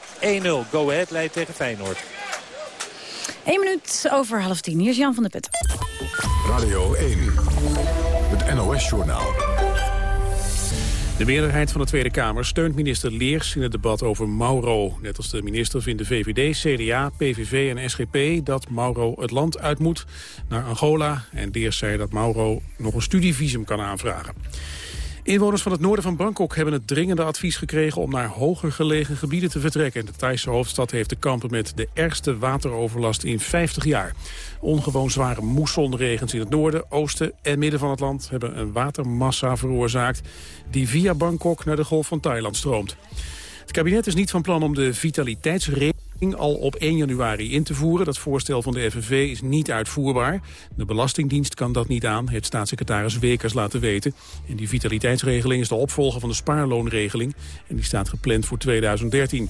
Go Ahead leidt tegen Feyenoord. 1 minuut over half tien. Hier is Jan van der Put. Radio 1. Het NOS-journaal. De meerderheid van de Tweede Kamer steunt minister Leers in het debat over Mauro. Net als de minister vinden VVD, CDA, PVV en SGP dat Mauro het land uit moet naar Angola. En Leers zei dat Mauro nog een studievisum kan aanvragen. Inwoners van het noorden van Bangkok hebben het dringende advies gekregen om naar hoger gelegen gebieden te vertrekken. De Thaise hoofdstad heeft te kampen met de ergste wateroverlast in 50 jaar. Ongewoon zware moessonregens in het noorden, oosten en midden van het land hebben een watermassa veroorzaakt die via Bangkok naar de golf van Thailand stroomt. Het kabinet is niet van plan om de vitaliteitsregeling al op 1 januari in te voeren. Dat voorstel van de FNV is niet uitvoerbaar. De Belastingdienst kan dat niet aan, heeft staatssecretaris Wekers laten weten. En die vitaliteitsregeling is de opvolger van de spaarloonregeling. En die staat gepland voor 2013.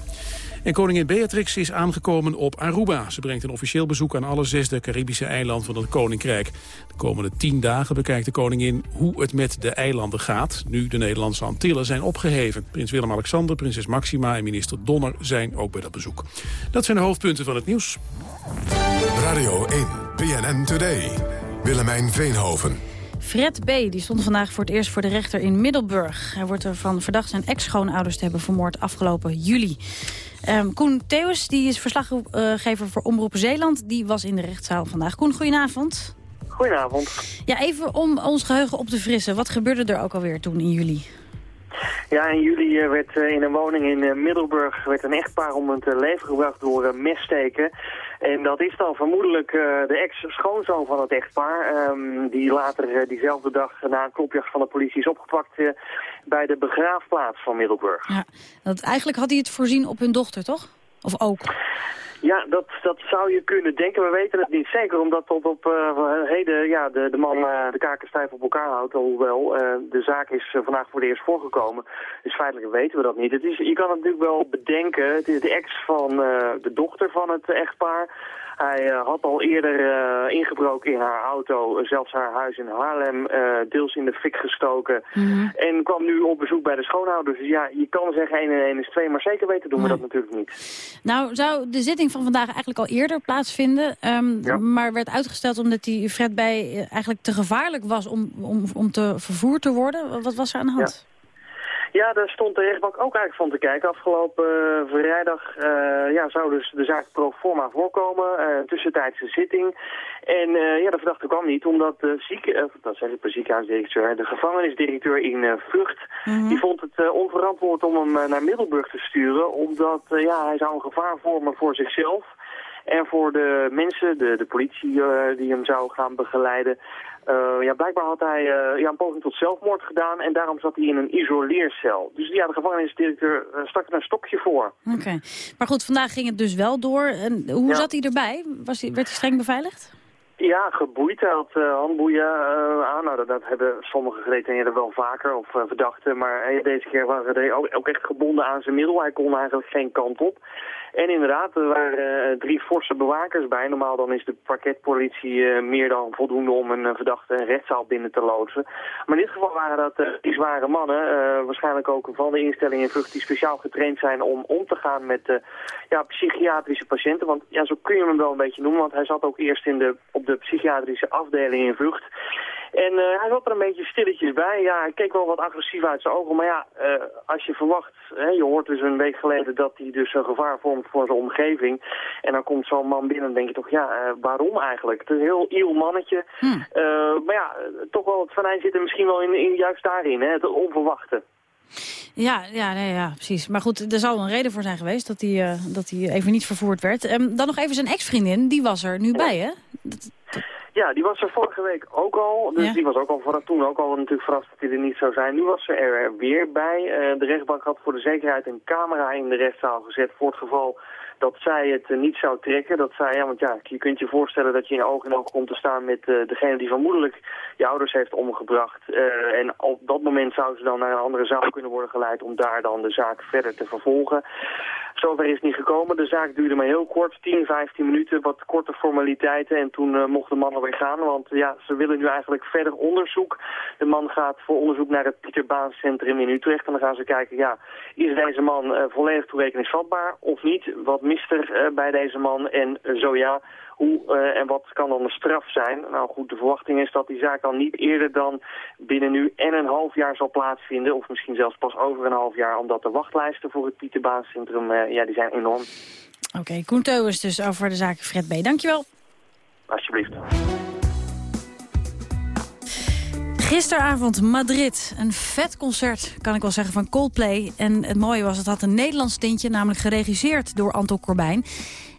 En koningin Beatrix is aangekomen op Aruba. Ze brengt een officieel bezoek aan alle zesde Caribische eilanden van het Koninkrijk. De komende tien dagen bekijkt de koningin hoe het met de eilanden gaat... nu de Nederlandse Antillen zijn opgeheven. Prins Willem-Alexander, prinses Maxima en minister Donner zijn ook bij dat bezoek. Dat zijn de hoofdpunten van het nieuws. Radio 1. BNN Today. Willemijn Veenhoven. Fred B. die stond vandaag voor het eerst voor de rechter in Middelburg. Hij wordt ervan verdacht zijn ex-schoonouders te hebben vermoord afgelopen juli. Ehm, Koen Theus, die is verslaggever voor Omroep Zeeland. Die was in de rechtszaal vandaag. Koen, goedenavond. Goedenavond. Ja, even om ons geheugen op te frissen. Wat gebeurde er ook alweer toen in juli? Ja, in juli eh, werd eh, in een woning in eh, Middelburg werd een echtpaar om het leven gebracht door een messteken. En dat is dan vermoedelijk eh, de ex-schoonzoon van het echtpaar, ehm, die later eh, diezelfde dag na een klopjacht van de politie is opgepakt eh, bij de begraafplaats van Middelburg. Ja, dat, eigenlijk had hij het voorzien op hun dochter, toch? Of ook? Ja, dat, dat zou je kunnen denken. We weten het niet zeker, omdat tot op eh, heden ja, de, de man eh, de kaken stijf op elkaar houdt. Alhoewel, eh, de zaak is vandaag voor het eerst voorgekomen. Dus feitelijk weten we dat niet. Het is, je kan het natuurlijk wel bedenken. Het is de ex van de dochter van het echtpaar. Hij eh, had al eerder eh, ingebroken in haar auto, zelfs haar huis in Haarlem, eh, deels in de fik gestoken. En kwam nu op bezoek bij de schoonouders. Dus ja, je kan zeggen 1 en 1 is 2, maar zeker weten doen we dat natuurlijk niet. Nou, zou de zitting van vandaag eigenlijk al eerder plaatsvinden. ehm, Maar werd uitgesteld omdat die Fred bij eigenlijk te gevaarlijk was om, om, om te vervoerd te worden. Wat was er aan de hand? Ja, daar stond de rechtbank ook eigenlijk van te kijken. Afgelopen eh, vrijdag eh, ja, zou dus de zaak pro forma voorkomen, een tussentijdse zitting. En ja, de verdachte kwam niet, omdat de zieke, eh, dat zeg ik per ziekenhuisdirecteur, de gevangenisdirecteur in Vught, die vond het onverantwoord om hem naar Middelburg te sturen, omdat ja, hij zou een gevaar vormen voor zichzelf. En voor de mensen, de, de politie die hem zou gaan begeleiden. Eh, ja, blijkbaar had hij eh, ja, een poging tot zelfmoord gedaan en daarom zat hij in een isoleercel. Dus ja, de gevangenisdirecteur uh, stak er een stokje voor. Oké. Maar goed, vandaag ging het dus wel door. En hoe zat hij erbij? Was hij, werd hij streng beveiligd? Ja, geboeid. Hij had handboeien aan. Nou, dat, dat, hebben sommige gedetineerden wel vaker, of verdachten. Maar deze keer waren hij ook, ook, echt gebonden aan zijn middel. Hij kon eigenlijk geen kant op. En inderdaad, er waren eh, drie forse bewakers bij. Normaal dan is de parketpolitie eh, meer dan voldoende om een eh, verdachte een rechtszaal binnen te loodsen. Maar in dit geval waren dat die zware mannen, waarschijnlijk ook van de instelling in Vught, die speciaal getraind zijn om om te gaan met ja, psychiatrische patiënten. Want ja, zo kun je hem wel een beetje noemen, want hij zat ook eerst in de, op de psychiatrische afdeling in Vught. En eh, hij zat er een beetje stilletjes bij. Ja, hij keek wel wat agressief uit zijn ogen. Maar ja, eh, als je verwacht, hè, je hoort dus een week geleden dat hij dus een gevaar vormt voor zijn omgeving. En dan komt zo'n man binnen en denk je toch, ja, eh, waarom eigenlijk? Het is een heel iel mannetje. Eh, maar ja, toch wel, het venijn zit er misschien wel in, in juist daarin, hè, het onverwachte. Ja, ja, nee, ja, precies. Maar goed, er zal een reden voor zijn geweest dat hij, dat hij even niet vervoerd werd. Ehm, dan nog even zijn ex-vriendin, die was er nu bij, hè? Ja, die was er vorige week ook al. Dus Ja. die was ook al voor, toen ook al natuurlijk verrast dat hij er niet zou zijn. Nu was ze er weer bij. Eh, de rechtbank had voor de zekerheid een camera in de rechtszaal gezet voor het geval dat zij het eh, niet zou trekken. Dat zij, ja, want ja, je kunt je voorstellen dat je in oog in oog komt te staan met eh, degene die vermoedelijk je ouders heeft omgebracht. Eh, en op dat moment zou ze dan naar een andere zaal kunnen worden geleid om daar dan de zaak verder te vervolgen. Zover is het niet gekomen. De zaak duurde maar heel kort, 10, 15 minuten, wat korte formaliteiten. En toen mocht de man alweer gaan, want ja, ze willen nu eigenlijk verder onderzoek. De man gaat voor onderzoek naar het Pieter Centrum in Utrecht. En dan gaan ze kijken, ja, is deze man volledig toerekeningsvatbaar of niet? Wat mist er eh, bij deze man? En eh, zo ja, hoe eh, en wat kan dan de straf zijn? Nou goed, de verwachting is dat die zaak dan niet eerder dan binnen nu en een half jaar zal plaatsvinden. Of misschien zelfs pas over een half jaar, omdat de wachtlijsten voor het Pieter Baan Centrum, eh, ja, die zijn enorm. Oké, Koen Teuwers dus over de zaak Fred B. Dankjewel. Alsjeblieft. Gisteravond Madrid. Een vet concert, kan ik wel zeggen, van Coldplay. En het mooie was, het had een Nederlands tintje, namelijk geregisseerd door Anton Corbijn.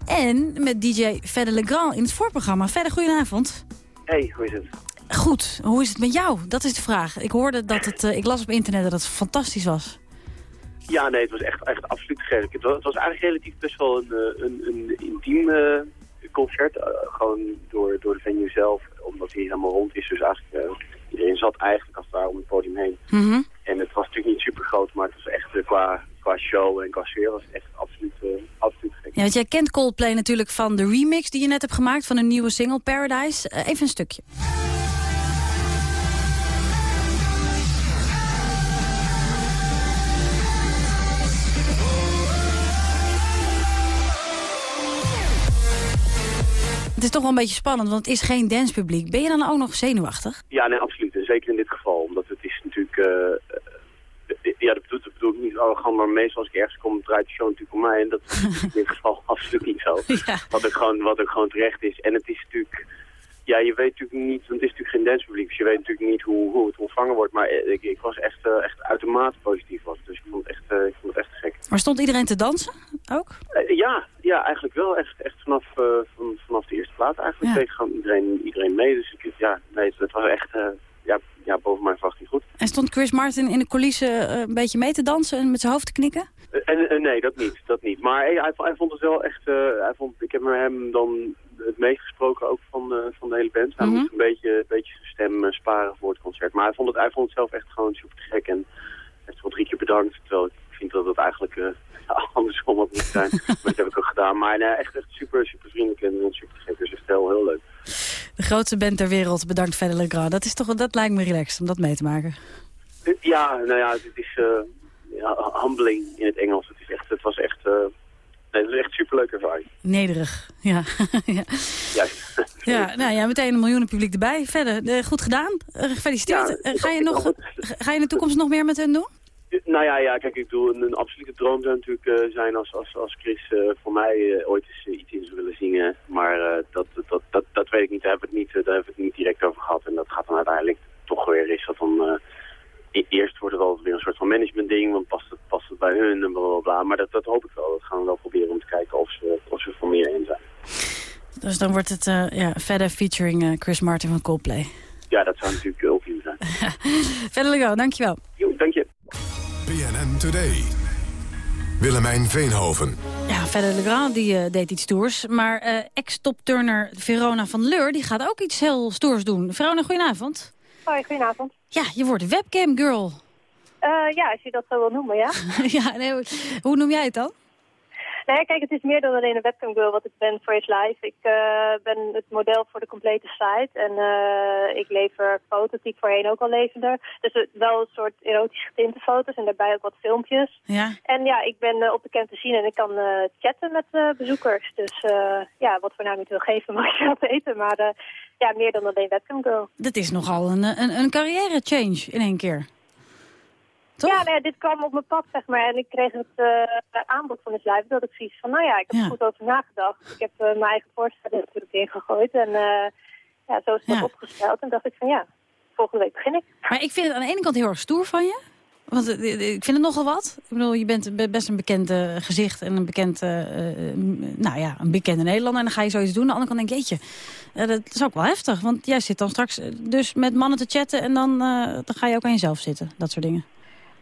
En met DJ Fedde Legrand in het voorprogramma. Fedde, goedenavond. Hey, hoe is het? Goed, hoe is het met jou? Dat is de vraag. Ik hoorde dat het, eh, ik las op internet dat het fantastisch was. Ja, nee, het was echt, echt absoluut gek. Het was, het was eigenlijk relatief best wel een, eh, een, een intiem eh, concert. gewoon door, door de venue zelf, omdat hij helemaal rond is. Dus eigenlijk iedereen zat eigenlijk als het ware om het podium heen. Mhm. En het was natuurlijk niet super groot, maar het was echt eh, qua, qua show en qua sfeer was het echt absoluut, eh, absoluut gek. Ja, want jij kent Coldplay natuurlijk van de remix die je net hebt gemaakt... van een nieuwe single, Paradise. Eh, even een stukje. Is toch wel een beetje spannend, want het is geen dancepubliek. Ben je dan ook nog zenuwachtig? Ja, nee, absoluut. En zeker in dit geval, omdat het is natuurlijk... eh, eh, ja, dat bedoel, dat bedoel ik niet arrogant, maar meestal als ik ergens kom, draait de show natuurlijk om mij. En dat is in dit geval *laughs* absoluut niet zo. *laughs* Wat, ook gewoon, wat ook gewoon terecht is. En het is natuurlijk... Ja, je weet natuurlijk niet, want het is natuurlijk geen dancepubliek, dus je weet natuurlijk niet hoe, hoe het ontvangen wordt. Maar eh, ik, ik was echt, eh, echt uitermate positief, was dus ik vond het echt, eh, ik vond het echt te gek. Maar stond iedereen te dansen ook? Eh, ja, ja, eigenlijk wel. Echt, echt vanaf, eh, van, vanaf de eerste plaat eigenlijk Ja. gewoon iedereen, iedereen mee. Dus ik, ja, nee, het, het was echt eh, ja, ja, boven mijn verwachting goed. En stond Chris Martin in de coulissen eh, een beetje mee te dansen en met zijn hoofd te knikken? Eh, En, nee, dat niet, dat niet. Maar hey, hij, hij vond het wel echt, eh, hij vond, ik heb met hem dan het meest gesproken ook van, eh, van de hele band. Hij Mhm. moest een beetje, een beetje zijn stem eh, sparen voor het concert. Maar hij vond het, hij vond het zelf echt gewoon super gek en heeft wel drie keer bedankt. Terwijl ik vind dat het eigenlijk eh, *laughs* andersom had moeten zijn. *laughs* maar dat heb ik ook gedaan. Maar nee, echt, echt super, super vriendelijk en, super gek. Dus echt heel, heel leuk. De grootste band ter wereld, bedankt Fedde Legrand. Dat, is toch, dat lijkt me relaxed om dat mee te maken. Ja, nou ja, het is ja, humbling in het Engels. Het, is echt, het was echt, nee, het was echt superleuk ervaring. Nederig, ja. *laughs* ja. Juist. *laughs* Ja, nou ja, meteen een miljoenen publiek erbij. Verder, eh, goed gedaan. Eh, gefeliciteerd. Ja, Eh, ga, je nog, ga je in de toekomst nog meer met hen doen? Nou ja, ja kijk, ik bedoel, een, een absolute droom zou natuurlijk zijn als, als, als Chris voor mij ooit eens iets in zou willen zingen. Maar dat, dat, dat, dat weet ik niet, daar hebben we het niet, daar hebben we het niet direct over gehad. En dat gaat dan uiteindelijk toch weer, is dat dan... e- Eerst wordt het altijd weer een soort van management ding, want past het, past het bij hun en bla bla bla. Maar dat, dat hoop ik wel. Dat gaan we wel proberen om te kijken of ze, of ze voor meer in zijn. Dus dan wordt het eh, ja, verder featuring eh, Chris Martin van Coldplay. Ja, dat zou natuurlijk ultiem zijn. *laughs* Verder Legrand, dankjewel. Jo, dank je. BNN Today. Willemijn Veenhoven. Ja, Verder Legrand die, eh, deed iets stoers. Maar eh, ex-topturner Verona van Leur die gaat ook iets heel stoers doen. Verona, goedenavond. Hoi, goedenavond. Ja, je wordt webcam girl. Eh, ja, als je dat zo wil noemen, ja. *laughs* ja, nee, hoe noem jij het dan? Ja, kijk, het is meer dan alleen een webcam girl wat ik ben voor Is Live. Ik eh, ben het model voor de complete site en eh, ik lever foto's die ik voorheen ook al leverde. Dus wel een soort erotisch getinte foto's en daarbij ook wat filmpjes. Ja. En ja, ik ben eh, op de te zien en ik kan chatten met bezoekers. Dus ja, wat voor naam ik wil geven *laughs* mag je zelf weten. Maar ja, meer dan alleen webcam girl. Dat is nogal een, een, een carrière change in één keer. Ja, nou ja, dit kwam op mijn pad, zeg maar. En ik kreeg het eh, aanbod van het live. Dat ik zoiets van, nou ja, ik heb er goed over nagedacht. Ik heb eh, mijn eigen voorstellen natuurlijk ingegooid. En eh, ja, zo is het opgesteld. En dacht ik van, ja, volgende week begin ik. Maar ik vind het aan de ene kant heel erg stoer van je. Want ik vind het nogal wat. Ik bedoel, je bent be- best een bekend gezicht en een bekend, nou ja, een bekende Nederlander. En dan ga je zoiets doen. Aan de andere kant denk ik, jeetje, eh, dat is ook wel heftig. Want jij zit dan straks dus met mannen te chatten en dan, dan ga je ook aan jezelf zitten. Dat soort dingen.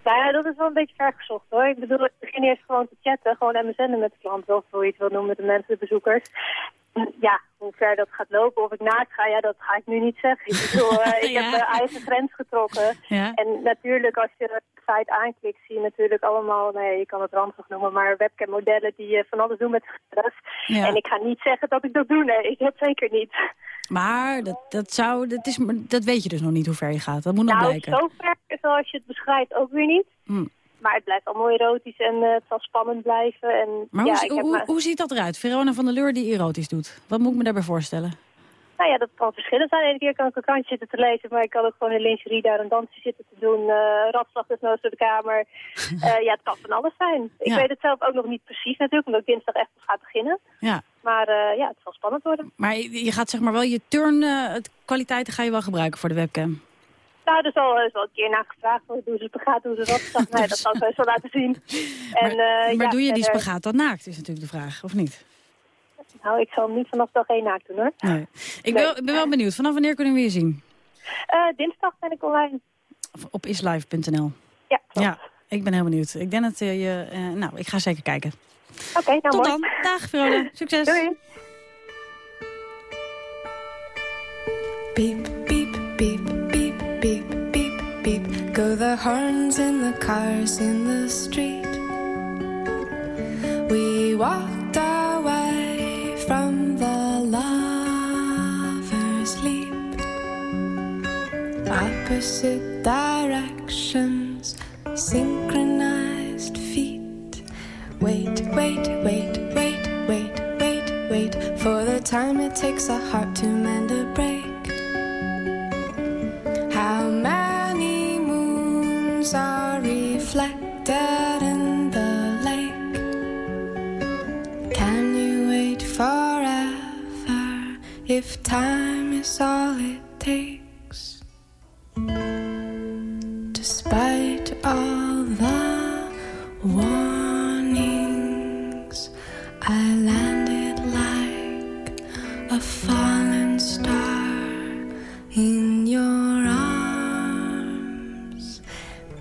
Nou ja, dat is wel een beetje ver gezocht hoor. Ik bedoel, ik begin eerst gewoon te chatten. Gewoon MSN'en met de klanten of hoe je het wil noemen met de mensen, de bezoekers. Ja, hoe ver dat gaat lopen, of ik naakt ga, ja, dat ga ik nu niet zeggen. Ik bedoel, eh, *laughs* ik Ja. heb mijn eigen grens getrokken. Ja. En natuurlijk, als je de site aanklikt, zie je natuurlijk allemaal, nee, je kan het ranzig noemen, maar webcam-modellen die eh, van alles doen met zichzelf. Ja. En ik ga niet zeggen dat ik dat doe, nee, ik *laughs* dat zeker niet. Maar dat, dat, zou, dat, is, dat weet je dus nog niet hoe ver je gaat. Dat moet nog nou, blijken. zo ver zoals je het beschrijft ook weer niet. Hm. Maar het blijft allemaal erotisch en eh, het zal spannend blijven. En, Maar ja, hoe, ik heb hoe, maar- hoe ziet dat eruit? Verona van der Leur die erotisch doet. Wat moet ik me daarbij voorstellen? Nou ja, dat kan verschillend zijn. Ene keer kan ik een krantje zitten te lezen, maar ik kan ook gewoon in lingerie daar een dansje zitten te doen. eh ratslag desnoods door de kamer. *laughs* Eh, ja, het kan van alles zijn. Ik Ja. weet het zelf ook nog niet precies natuurlijk, omdat ik dinsdag echt pas ga beginnen. Ja. Maar eh, ja, het zal spannend worden. Maar je gaat zeg maar wel je turn eh, kwaliteiten ga je wel gebruiken voor de webcam. Nou, er zal, er zal een keer naar gevraagd worden. Doen ze spagaat, doen ze ratslag. *laughs* Nee, dat zal ik wel laten zien. En, maar ja, doe je die spagaat dan naakt, is natuurlijk de vraag, of niet? Nou, ik zal hem niet vanaf dag één naakt doen hoor. Nee. Ik ben, ik ben wel benieuwd. Vanaf wanneer kunnen we je zien? Eh, dinsdag ben ik online. Of Op islive.nl. Ja, Ja, ik ben heel benieuwd. Ik denk dat eh, je... eh, nou, ik ga zeker kijken. Oké, nou Tot mooi. dan. Dag, Verona. *laughs* Succes. Doei. Beep, beep, beep, beep, beep, beep, beep. Go the horns in the cars in the street. We walked Opposite directions, synchronized feet. Wait, wait, wait, wait, wait, wait, wait for the time it takes a heart to mend a break. How many moons are reflected in the lake? Can you wait forever if time is all it takes? Despite all the warnings, I landed like a fallen star in your arms.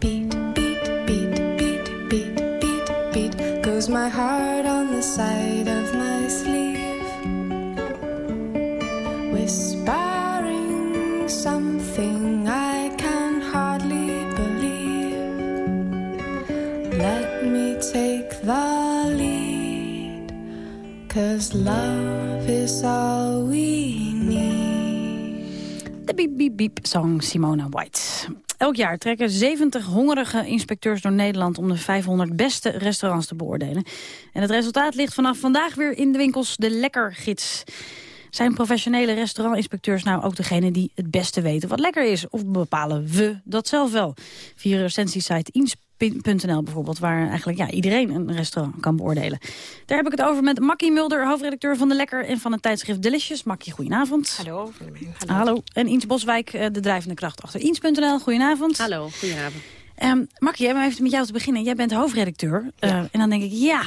Beat, beat, beat, beat, beat, beat, beat. Goes my heart on the side Let me take the lead. Cause love is all we need. De Biep Biep Biep song Simona White. Elk jaar trekken 70 hongerige inspecteurs door Nederland... om de 500 beste restaurants te beoordelen. En het resultaat ligt vanaf vandaag weer in de winkels De Lekkergids. Zijn professionele restaurantinspecteurs nou ook degene die het beste weten wat lekker is? Of bepalen we dat zelf wel? Via recensiesite eens.nl bijvoorbeeld... waar eigenlijk ja, iedereen een restaurant kan beoordelen. Daar heb ik het over met Makkie Mulder, hoofdredacteur van De Lekker... en van het tijdschrift Delicious. Makkie, goedenavond. Hallo, Willemijn. Hallo. En Iens Boswijk, eh, de drijvende kracht achter Iens.nl. Goedenavond. Hallo, goedenavond. Um, Makkie, om even met jou te beginnen. Jij bent hoofdredacteur. Uh, en dan denk ik, ja,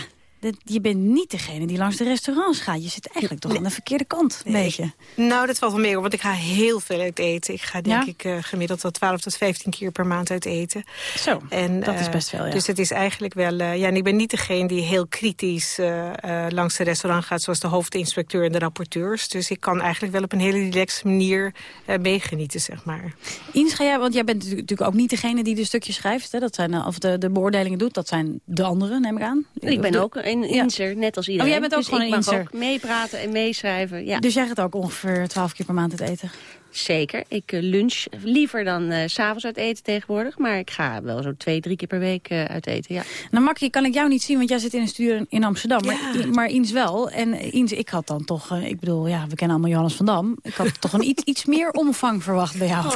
je bent niet degene die langs de restaurants gaat. Je zit eigenlijk toch aan de verkeerde kant, een beetje. Nou, dat valt wel meer, want ik ga heel veel uit eten. Ik ga denk Ja? ik uh, gemiddeld wel 12 tot 15 keer per maand uit eten. Zo, en, dat is uh, best veel, ja. Dus het is eigenlijk wel... Uh, ja, en ik ben niet degene die heel kritisch uh, langs de restaurant gaat... zoals de hoofdinspecteur en de rapporteurs. Dus ik kan eigenlijk wel op een hele relaxe manier meegenieten, zeg maar. Ines, ga jij, want jij bent natuurlijk ook niet degene die de stukjes schrijft. Hè? Dat zijn, of de, de beoordelingen doet, dat zijn de anderen, neem ik aan. Ik ben ook een inser, net als iedereen. Oh, jij bent ook dus gewoon ik een mag inser. ook meepraten en meeschrijven. Ja. Dus jij gaat ook ongeveer twaalf keer per maand uit eten? Zeker. Ik eh, lunch liever dan eh, s s'avonds uit eten tegenwoordig. Maar ik ga wel zo twee, drie keer per week eh, uit eten, ja. Nou, Makkie, kan ik jou niet zien, want jij zit in een studio in Amsterdam. Maar, maar Ines wel. En Ines, ik had dan toch... eh, ik bedoel, ja, we kennen allemaal Johannes van Dam. Ik had toch een iets, *laughs* iets meer omvang verwacht bij jou.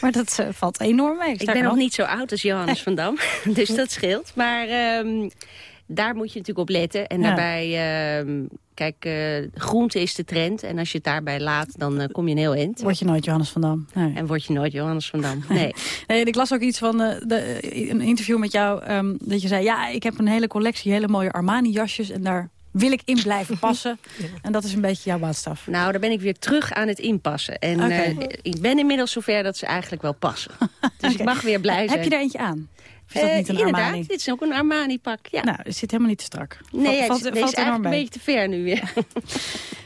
Maar dat eh, valt enorm mee. Ik ben nog niet zo oud als Johannes van Dam. *laughs* Dus dat scheelt. Maar ehm, daar moet je natuurlijk op letten. En Ja. daarbij, ehm, kijk, eh, groente is de trend. En als je het daarbij laat, dan eh, kom je een heel eind. Word je nooit Johannes van Dam. Nee. En word je nooit Johannes van Dam. *laughs* Nee. Nee, en ik las ook iets van eh, de, een interview met jou. ehm, dat je zei, ja, ik heb een hele collectie hele mooie Armani-jasjes. En daar wil ik in blijven *laughs* passen. En dat is een beetje jouw maatstaf. Nou, daar ben ik weer terug aan het inpassen. En ik ben inmiddels zover dat ze eigenlijk wel passen. *laughs* Dus ik mag weer blij zijn. Heb je er eentje aan? Of is dat Eh, niet een inderdaad, Armani? dit is ook een Armani-pak. Ja. Nou, het zit helemaal niet te strak. nee, het valt, is, valt eigenlijk een beetje te ver nu weer. *laughs* *laughs*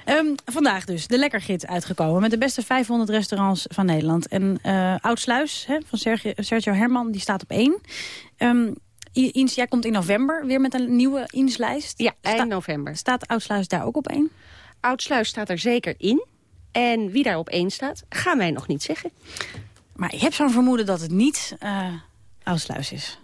Ehm, vandaag dus de Lekkergids uitgekomen met de beste 500 restaurants van Nederland. En eh Oudsluis hè, van Sergio, Sergio Herman, die staat op één. Ehm I- Ines, jij komt in november weer met een nieuwe Ines-lijst. Ja, eind Sta- november. Staat Oudsluis daar ook op één? Oudsluis staat er zeker in. En wie daar op één staat, gaan wij nog niet zeggen. Maar ik heb zo'n vermoeden dat het niet eh Oudsluis is.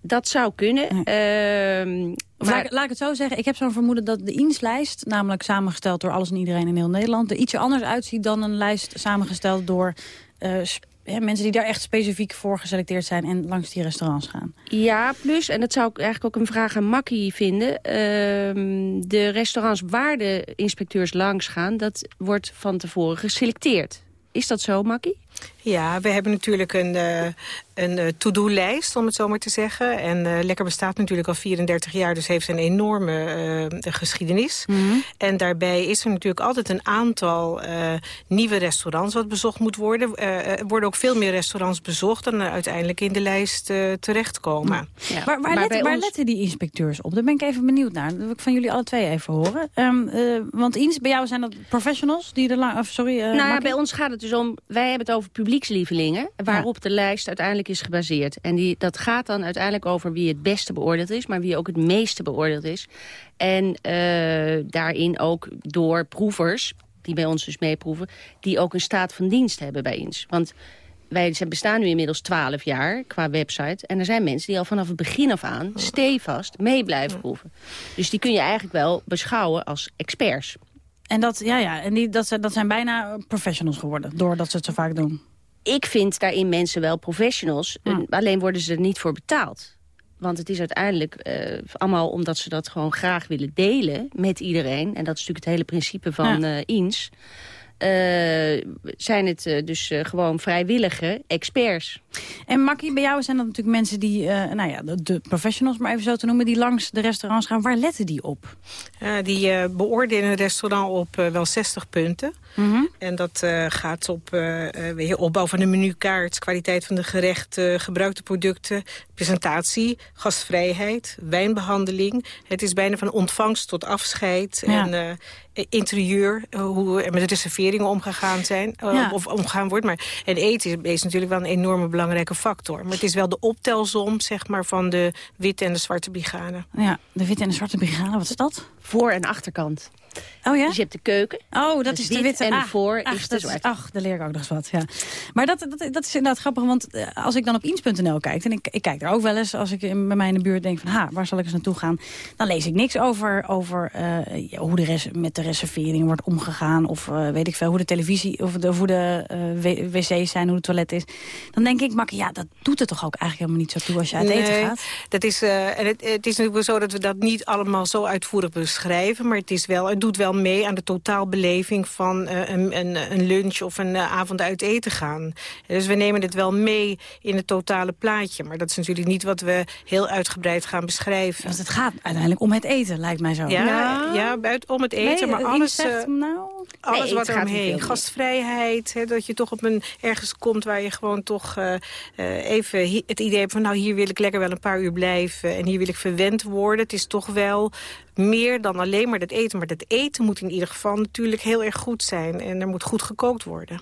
Dat zou kunnen. Ehm, maar laat, ik- laat ik het zo zeggen, ik heb zo'n vermoeden dat de Ines-lijst... namelijk samengesteld door alles en iedereen in heel Nederland... er ietsje anders uitziet dan een lijst samengesteld door... eh, mensen die daar echt specifiek voor geselecteerd zijn... en langs die restaurants gaan. Ja, plus, en dat zou ik eigenlijk ook een vraag aan Makkie vinden... ehm, de restaurants waar de inspecteurs langs gaan... dat wordt van tevoren geselecteerd. Is dat zo, Makkie? Ja, we hebben natuurlijk een, eh, een eh, to-do-lijst, om het zo maar te zeggen. En eh, Lekker bestaat natuurlijk al 34 jaar, dus heeft een enorme eh, geschiedenis. En daarbij is er natuurlijk altijd een aantal eh, nieuwe restaurants wat bezocht moet worden. Eh, er worden ook veel meer restaurants bezocht dan er uiteindelijk in de lijst eh, terechtkomen. waar waar, maar waar ons- letten die inspecteurs op? Daar ben ik even benieuwd naar. Dat wil ik van jullie alle twee even horen. Ehm, eh, want Ines, bij jou zijn dat professionals die er lang... Sorry, eh, nou ja, bij ons gaat het dus om... wij hebben het over publiekslievelingen... waarop de lijst uiteindelijk is gebaseerd. En die, dat gaat dan uiteindelijk over wie het beste beoordeeld is... maar wie ook het meeste beoordeeld is. En eh, daarin ook door proevers, die bij ons dus meeproeven... die ook een staat van dienst hebben bij ons. Want wij zijn- bestaan nu inmiddels 12 jaar qua website. En er zijn mensen die al vanaf het begin af aan stevast mee blijven proeven. Dus die kun je eigenlijk wel beschouwen als experts. En, dat, ja, ja, en die, dat, zijn- dat zijn bijna professionals geworden, doordat ze het zo vaak doen. ik vind daarin mensen wel professionals. En Alleen worden ze er niet voor betaald. Want het is uiteindelijk eh, allemaal omdat ze dat gewoon graag willen delen met iedereen. En dat is natuurlijk het hele principe van Ja. eh INS. Eh, zijn het eh, dus eh, gewoon vrijwillige experts. En Makkie, bij jou zijn dat natuurlijk mensen die, eh, nou ja, de, de professionals maar even zo te noemen, die langs de restaurants gaan. Waar letten die op? Ja, die eh, beoordelen een restaurant op wel 60 punten. En dat eh, gaat op eh, eh, weer opbouw van de menukaart, kwaliteit van de gerechten, gebruikte producten, presentatie, gastvrijheid, wijnbehandeling. Het is bijna van ontvangst tot afscheid Ja. en eh, interieur, hoe er met de reserveringen omgegaan zijn, Ja. of omgegaan wordt. Maar, en eten is, is natuurlijk wel een enorme belangrijke factor. Maar het is wel de optelsom zeg maar, van de witte en de zwarte brigade. Ja, de witte en de zwarte brigade, wat is dat? Voor- en achterkant. Oh ja? Dus je hebt de keuken. Oh, dat is is de wit witte. en ah, voor ach, is de dat zwarte. Ach, daar leer ik ook nog eens wat, ja. Maar dat, dat, dat is inderdaad grappig, want eh, als ik dan op iets.nl kijk... en ik, ik kijk er ook wel eens als ik in, bij mij in de buurt denk van... ha, waar zal ik eens naartoe gaan? Dan lees ik niks over, over eh, ja, hoe de res, met de reservering wordt omgegaan... of eh, weet ik veel, hoe de televisie of, de, of hoe de eh, wc's zijn, hoe het toilet is. Dan denk ik, mak, ja, dat doet het toch ook eigenlijk helemaal niet zo toe als je uit eten gaat? Dat is, eh, en het, het is natuurlijk zo dat we dat niet allemaal zo uitvoerig beschrijven. Maar het, is wel, het doet wel mee aan de totaalbeleving van eh, een, een, een lunch of een eh, avond uit eten gaan. Dus we nemen het wel mee in het totale plaatje. Maar dat is natuurlijk niet wat we heel uitgebreid gaan beschrijven. Want het gaat uiteindelijk om het eten, lijkt mij zo. Ja, ja buiten, om het eten, Nee, maar alles... zegt, eh, nou... alles Nee, wat het gaat om veel eromheen. meer. Gastvrijheid, hè, dat je toch op een ergens komt waar je gewoon toch eh, eh, even het idee hebt van nou hier wil ik lekker wel een paar uur blijven en hier wil ik verwend worden. Het is toch wel meer dan alleen maar dat eten. Maar dat eten moet in ieder geval natuurlijk heel erg goed zijn. En er moet goed gekookt worden.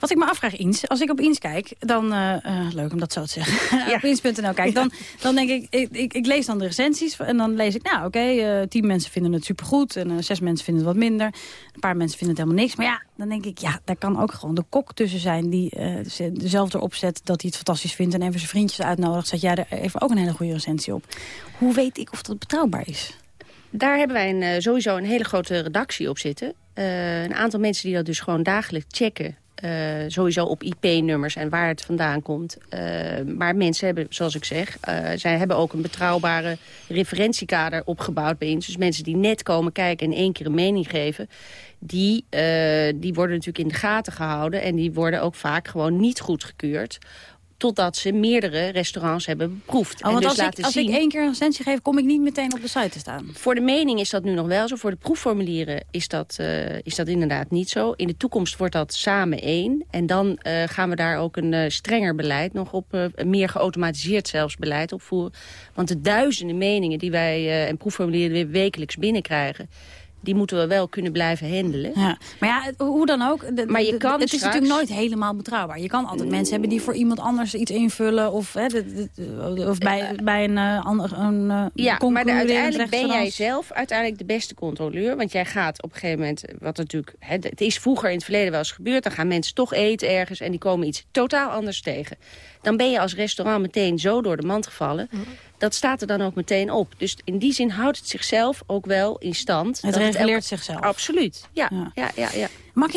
Wat ik me afvraag, Ins, als ik op Ins kijk, dan... eh, eh, leuk om dat zo te zeggen. *laughs* op Ins.nl kijk, dan, dan denk ik, ik, ik, ik lees dan de recensies... en dan lees ik, nou oké, eh, tien mensen vinden het supergoed... en zes mensen vinden het wat minder. Een paar mensen vinden het helemaal niks. Maar ja, dan denk ik, ja, daar kan ook gewoon de kok tussen zijn... die ze- dezelfde opzet dat hij het fantastisch vindt... en even zijn vriendjes uitnodigt, zet jij er even ook een hele goede recensie op. Hoe weet ik of dat betrouwbaar is? Daar hebben wij een, eh, sowieso een hele grote redactie op zitten. Eh, een aantal mensen die dat dus gewoon dagelijks checken. eh, sowieso op IP-nummers en waar het vandaan komt. Maar mensen hebben, zoals ik zeg, zij hebben ook een betrouwbare referentiekader opgebouwd bij ons. Dus mensen die net komen kijken en één keer een mening geven... Die, die worden natuurlijk in de gaten gehouden. En die worden ook vaak gewoon niet goedgekeurd. Totdat ze meerdere restaurants hebben beproefd. Oh, en dus als, ik, als zien... ik één keer een recensie geef, kom ik niet meteen op de site te staan. Voor de mening is dat nu nog wel zo. Voor de proefformulieren is dat, eh, is dat inderdaad niet zo. In de toekomst wordt dat samen één. En dan eh, gaan we daar ook een eh, strenger beleid nog op... een meer geautomatiseerd zelfs beleid opvoeren. Want de duizenden meningen die wij en proefformulieren weer wekelijks binnenkrijgen... die moeten we wel kunnen blijven handelen. Ja. Maar ja, hoe dan ook. de- Maar je de- kan het is natuurlijk nooit helemaal betrouwbaar. Je kan altijd mensen hebben die voor iemand anders iets invullen. Of, hè, de- of bij, bij een uh, ander een, eh, Ja, maar uiteindelijk ben jij zelf uiteindelijk de beste controleur. Want jij gaat op een gegeven moment, wat natuurlijk... hè, het is vroeger in het verleden wel eens gebeurd... dan gaan mensen toch eten ergens en die komen iets totaal anders tegen. Dan ben je als restaurant meteen zo door de mand gevallen... Dat staat er dan ook meteen op. Dus in die zin houdt het zichzelf ook wel in stand. Het Dat reguleert zichzelf. Absoluut, ja. ja. ja, ja,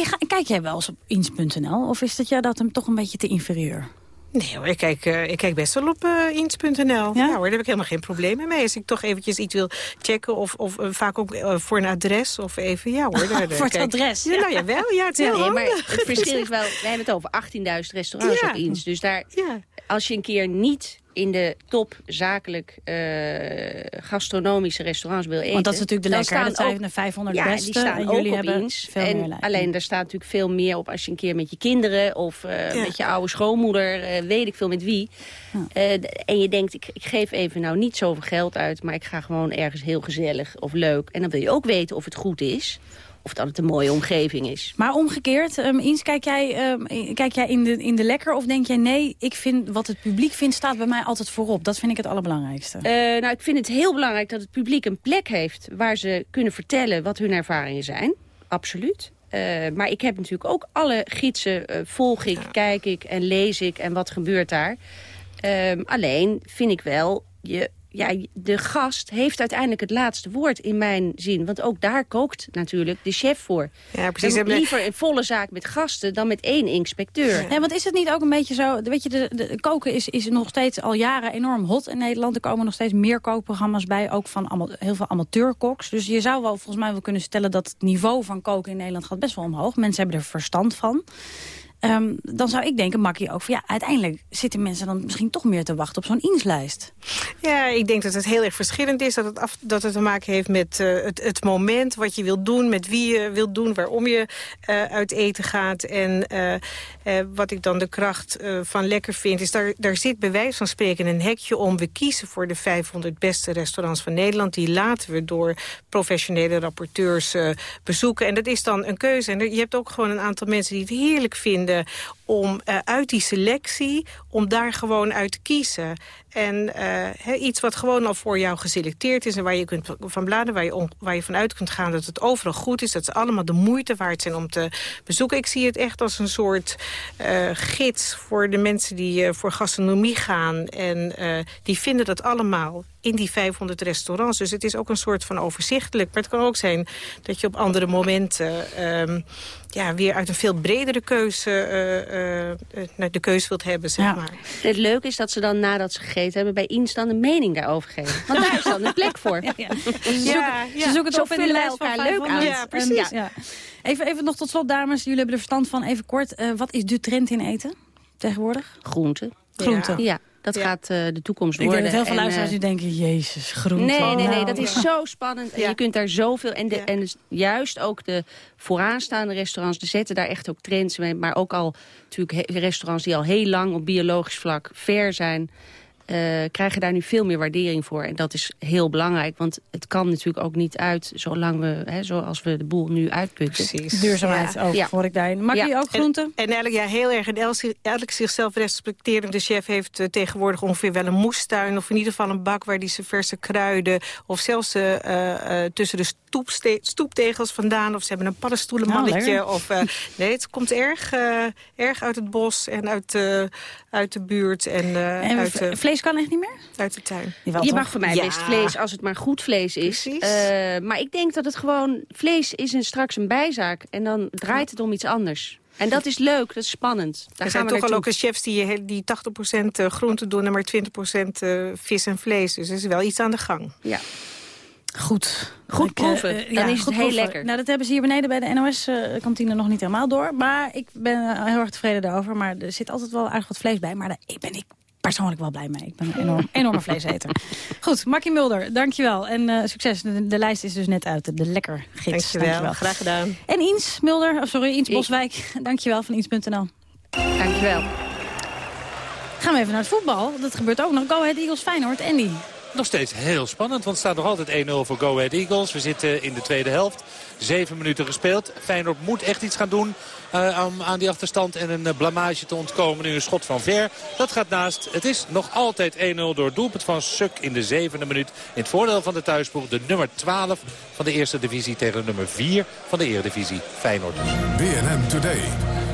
ga- kijk jij wel eens op ins.nl? Of is dat jou dat hem toch een beetje te inferieur? Nee hoor, ik kijk, eh, ik kijk best wel op ins.nl. Ja? hoor, daar heb ik helemaal geen probleem mee. Als ik toch eventjes iets wil checken of, of eh, vaak ook voor een adres of even... Ja hoor, daar, *laughs* Voor het kijk- adres, Ja, ja. nou ja, wel. Ja, het is heel nee, maar het *laughs* verschil is wel, we hebben het over 18.000 restaurants Ja. op Ins. Dus daar, als je een keer niet in de top zakelijk eh, gastronomische restaurants wil eten... Want dat is natuurlijk de lekker. Dat staan zijn ook- de 500 ja, beste. die staan en ook jullie hebben veel en meer alleen daar staat natuurlijk veel meer op als je een keer met je kinderen... of eh, Ja. met je oude schoonmoeder, eh, weet ik veel met wie. Eh, en je denkt, ik, ik geef even nou niet zoveel geld uit... maar ik ga gewoon ergens heel gezellig of leuk. En dan wil je ook weten of het goed is... of dat het een mooie omgeving is. Maar omgekeerd, um, Ins, kijk jij, ehm, kijk jij in, de, in de lekker of denk jij... nee, ik vind wat het publiek vindt staat bij mij altijd voorop. Dat vind ik het allerbelangrijkste. Eh, nou, ik vind het heel belangrijk dat het publiek een plek heeft... waar ze kunnen vertellen wat hun ervaringen zijn. Absoluut. Eh, maar ik heb natuurlijk ook alle gidsen, eh, volg ik, kijk ik en lees ik... en wat gebeurt daar. Ehm, alleen vind ik wel, je, ja, de gast heeft uiteindelijk het laatste woord in mijn zin. Want ook daar kookt natuurlijk de chef voor. Ja, precies. Liever een volle zaak met gasten dan met één inspecteur. Ja, want is het niet ook een beetje zo... Weet je, de, de, koken is, is nog steeds al jaren enorm hot in Nederland. Er komen nog steeds meer kookprogramma's bij. Ook van allemaal, heel veel amateurkoks. Dus je zou wel volgens mij wel kunnen stellen... dat het niveau van koken in Nederland gaat best wel omhoog. Mensen hebben er verstand van. Ehm, dan zou ik denken, Makkie, ook van... ja, uiteindelijk zitten mensen dan misschien toch meer te wachten op zo'n inslijst. Ja, ik denk dat het heel erg verschillend is. Dat het, af, dat het te maken heeft met eh, het, het moment, wat je wilt doen... met wie je wilt doen, waarom je eh, uit eten gaat. En eh, wat ik dan de kracht van lekker vind... is daar, daar zit bij wijze van spreken een hekje om. We kiezen voor de 500 beste restaurants van Nederland. Die laten we door professionele rapporteurs bezoeken. En dat is dan een keuze. En je hebt ook gewoon een aantal mensen die het heerlijk vinden om eh, uit die selectie, om daar gewoon uit te kiezen. En eh, iets wat gewoon al voor jou geselecteerd is... en waar je kunt van bladen, waar je, vanuit kunt gaan dat het overal goed is... dat ze allemaal de moeite waard zijn om te bezoeken. Ik zie het echt als een soort eh, gids voor de mensen die voor gastronomie gaan. En die vinden dat allemaal in die 500 restaurants. Dus het is ook een soort van overzichtelijk. Maar het kan ook zijn dat je op andere momenten... ehm, ja, weer uit een veel bredere keuze eh, eh, eh, de keuze wilt hebben, zeg maar. Het leuke is dat ze dan nadat ze gegeten hebben... bij Ins dan een mening daarover geven. Want daar is dan een plek voor. *laughs* Ze zoeken, ze zoeken het Zo op in de lijst van elkaar leuk 500. aan. Ja, precies. ja. Even, even nog tot slot, dames. Jullie hebben er verstand van. Even kort, eh, wat is de trend in eten tegenwoordig? Groenten. Groenten. Ja, dat gaat eh, de toekomst Ik worden. denk dat heel veel luisteraars eh, nu denken, jezus, groenten. Nee, nee, nee, Nou, dat is ja. zo spannend. En je kunt daar zoveel... En, de, en dus juist ook de vooraanstaande restaurants... die zetten daar echt ook trends mee. Maar ook al natuurlijk restaurants die al heel lang op biologisch vlak ver zijn... eh, krijgen daar nu veel meer waardering voor. En dat is heel belangrijk, want het kan natuurlijk ook niet uit... zolang we, hè, zoals we de boel nu uitputten. Precies. Duurzaamheid ook, Ja. hoor ik daarin. Mag je ook groenten? En, en eigenlijk, ja, heel erg. En elke, elke zichzelf respecterende chef heeft eh, tegenwoordig ongeveer wel een moestuin. Of in ieder geval een bak waar die zijn verse kruiden. Of zelfs eh, eh, eh, tussen de stoeptegels vandaan. Of ze hebben een paddenstoelenmannetje. lekker. of, eh, *laughs* nee, het komt erg, erg uit het bos en uit, eh, uit de buurt. En, eh, En uit, de- vlees kan echt niet meer? uit de tuin. je mag voor mij best vlees als het maar goed vlees is. Eh, maar ik denk dat het gewoon... Vlees is een, straks een bijzaak. En dan draait het om iets anders. En dat is leuk, dat is spannend. Daar er zijn toch al ook chefs die, he- die 80% groente doen... en maar 20% eh, vis en vlees. Dus er is wel iets aan de gang. Ja. Goed. Goed Ik, eh, proeven, eh, dan is het goed heel proeven. lekker. Nou, dat hebben ze hier beneden bij de NOS-kantine nog niet helemaal door. Maar ik ben eh, heel erg tevreden daarover. Maar er zit altijd wel aardig wat vlees bij. Maar daar ik ben ik persoonlijk wel blij mee. Ik ben een enorm, enorme vleeseter. Goed, Makkie Mulder, dankjewel. En eh, succes. De, de lijst is dus net uit. De lekker gids. Dankjewel, graag gedaan. En Iens Mulder, of sorry, Iens Boswijk. *laughs* Dankjewel van Iens.nl. Dankjewel. Gaan we even naar het voetbal. Dat gebeurt ook nog. Go Ahead Eagles Feyenoord. Andy. Nog steeds heel spannend, want het staat nog altijd 1-0 voor Go Ahead Eagles. We zitten in de tweede helft. Zeven minuten gespeeld. Feyenoord moet echt iets gaan doen eh, aan, die achterstand en een eh, blamage te ontkomen. Nu een schot van ver. Dat gaat naast. Het is nog altijd 1-0 door doelpunt van Suk in de zevende minuut. In het voordeel van de thuisploeg. De nummer 12 van de eerste divisie tegen de nummer 4 van de eredivisie. Feyenoord. BNN Today.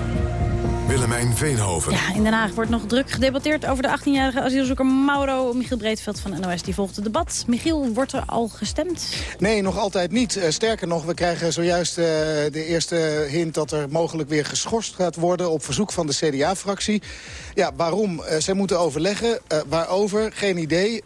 Willemijn Veenhoven. Ja, in Den Haag wordt nog druk gedebatteerd over de 18-jarige asielzoeker Mauro. Michiel Breedveld van NOS die volgt het debat. Michiel, wordt er al gestemd? Nee, nog altijd niet. Eh, sterker nog, we krijgen zojuist eh, de eerste hint dat er mogelijk weer geschorst gaat worden op verzoek van de CDA-fractie. Ja, waarom? Eh, zij moeten overleggen. Eh, waarover? Geen idee. Ik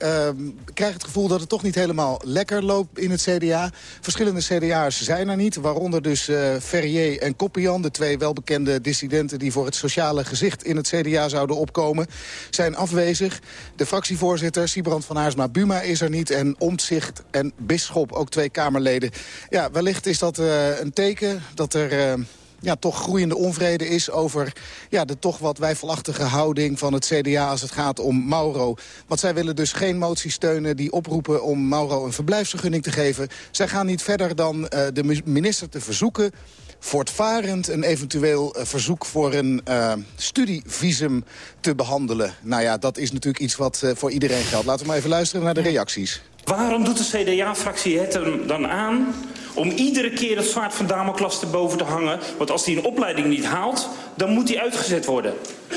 krijg het gevoel dat het toch niet helemaal lekker loopt in het CDA. Verschillende CDA'ers zijn er niet. Waaronder dus eh Ferrier en Koppian, de twee welbekende dissidenten die voor het sociale gezicht in het CDA zouden opkomen, zijn afwezig. De fractievoorzitter, Sibrand van Haarsma-Buma, is er niet. En Omtzigt en Bisschop, ook twee Kamerleden. Ja, wellicht is dat eh, een teken dat er... eh, ja, toch groeiende onvrede is over ja, de toch wat wijfelachtige houding van het CDA als het gaat om Mauro. Want zij willen dus geen motie steunen die oproepen om Mauro een verblijfsvergunning te geven. Zij gaan niet verder dan eh, de mi- minister te verzoeken voortvarend een eventueel eh, verzoek voor een eh, studievisum te behandelen. Nou ja, dat is natuurlijk iets wat eh, voor iedereen geldt. Laten we maar even luisteren naar de reacties. Waarom doet de CDA-fractie het er dan aan om iedere keer het zwaard van Damocles erboven te hangen? Want als hij een opleiding niet haalt, dan moet hij uitgezet worden.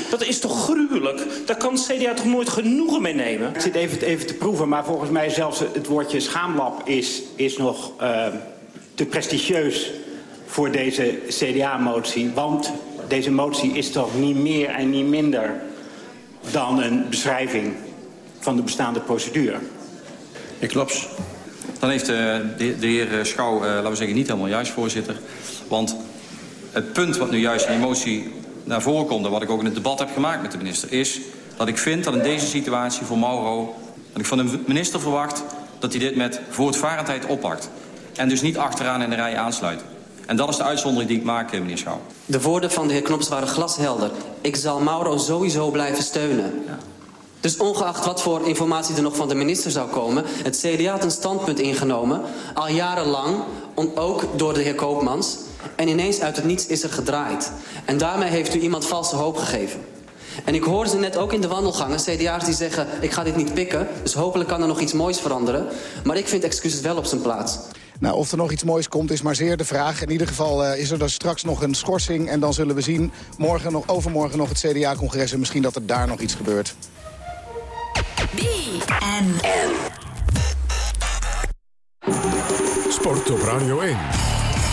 Dat is toch gruwelijk? Daar kan het CDA toch nooit genoegen mee nemen? Ik zit even, even te proeven, maar volgens mij zelfs het woordje schaamlab is, is nog te prestigieus voor deze CDA-motie. Want deze motie is toch niet meer en niet minder dan een beschrijving van de bestaande procedure. Ja, klopt. Dan heeft eh, de, de heer eh, Schouw, eh, laten we zeggen, niet helemaal juist, voorzitter. Want het punt wat nu juist in die motie naar voren komt... en wat ik ook in het debat heb gemaakt met de minister... is dat ik vind dat in deze situatie voor Mauro... dat ik van de minister verwacht dat hij dit met voortvarendheid oppakt. En dus niet achteraan in de rij aansluit. En dat is de uitzondering die ik maak, eh, meneer Schouw. De woorden van de heer Knops waren glashelder. Ik zal Mauro sowieso blijven steunen. Dus ongeacht wat voor informatie er nog van de minister zou komen... het CDA had een standpunt ingenomen, al jarenlang, ook door de heer Koopmans... en ineens uit het niets is er gedraaid. En daarmee heeft u iemand valse hoop gegeven. En ik hoorde ze net ook in de wandelgangen, CDA's die zeggen... ik ga dit niet pikken, dus hopelijk kan er nog iets moois veranderen. Maar ik vind excuses wel op zijn plaats. Nou, of er nog iets moois komt is maar zeer de vraag. In ieder geval eh, is er dan straks nog een schorsing. En dan zullen we zien, morgen nog, overmorgen nog het CDA-congres... en misschien dat er daar nog iets gebeurt. BNN. Sport op Radio 1.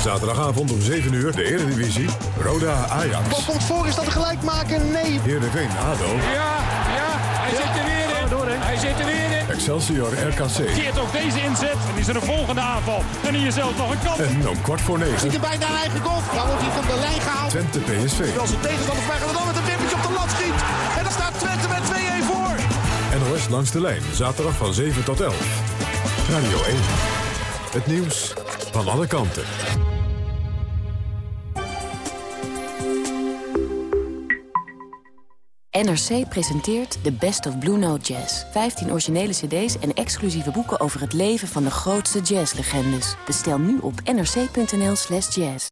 Zaterdagavond om 7 uur de Eredivisie. Roda Ajax. Bal komt voor, is dat een gelijk maken? Nee. Heerenveen ADO. Ja, Hij zit er weer in. Excelsior RKC. Keert ook deze inzet en is er een volgende aanval. En hier zelf nog een kans. En om kwart voor negen. Ziet er bijna een eigen goal. Dan wordt hij van de lijn gehaald. Twente PSV. Wel zijn tegenstander vragen en dan met een wippertje op de lat schiet. En dan staat Twente met 2-1 voor. NOS langs de lijn. Zaterdag van 7 tot 11. Radio 1. Het nieuws van alle kanten. NRC presenteert The Best of Blue Note Jazz. 15 originele cd's en exclusieve boeken over het leven van de grootste jazzlegendes. Bestel nu op nrc.nl slash jazz.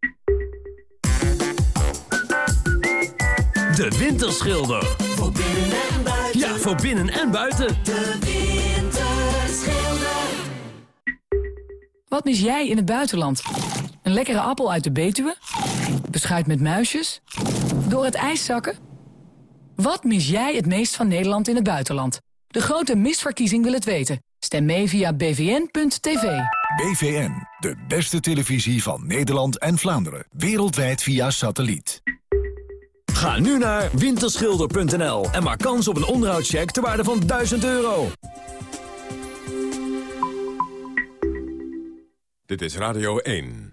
De Winterschilder. Voor binnen en buiten. Ja, voor binnen en buiten. De Winterschilder. Wat mis jij in het buitenland? Een lekkere appel uit de Betuwe? Beschuit met muisjes? Door het ijs zakken? Wat mis jij het meest van Nederland in het buitenland? De grote misverkiezing wil het weten. Stem mee via bvn.tv. BVN, de beste televisie van Nederland en Vlaanderen. Wereldwijd via satelliet. Ga nu naar winterschilder.nl en maak kans op een onderhoudscheck ter waarde van 1000 euro. Dit is Radio 1.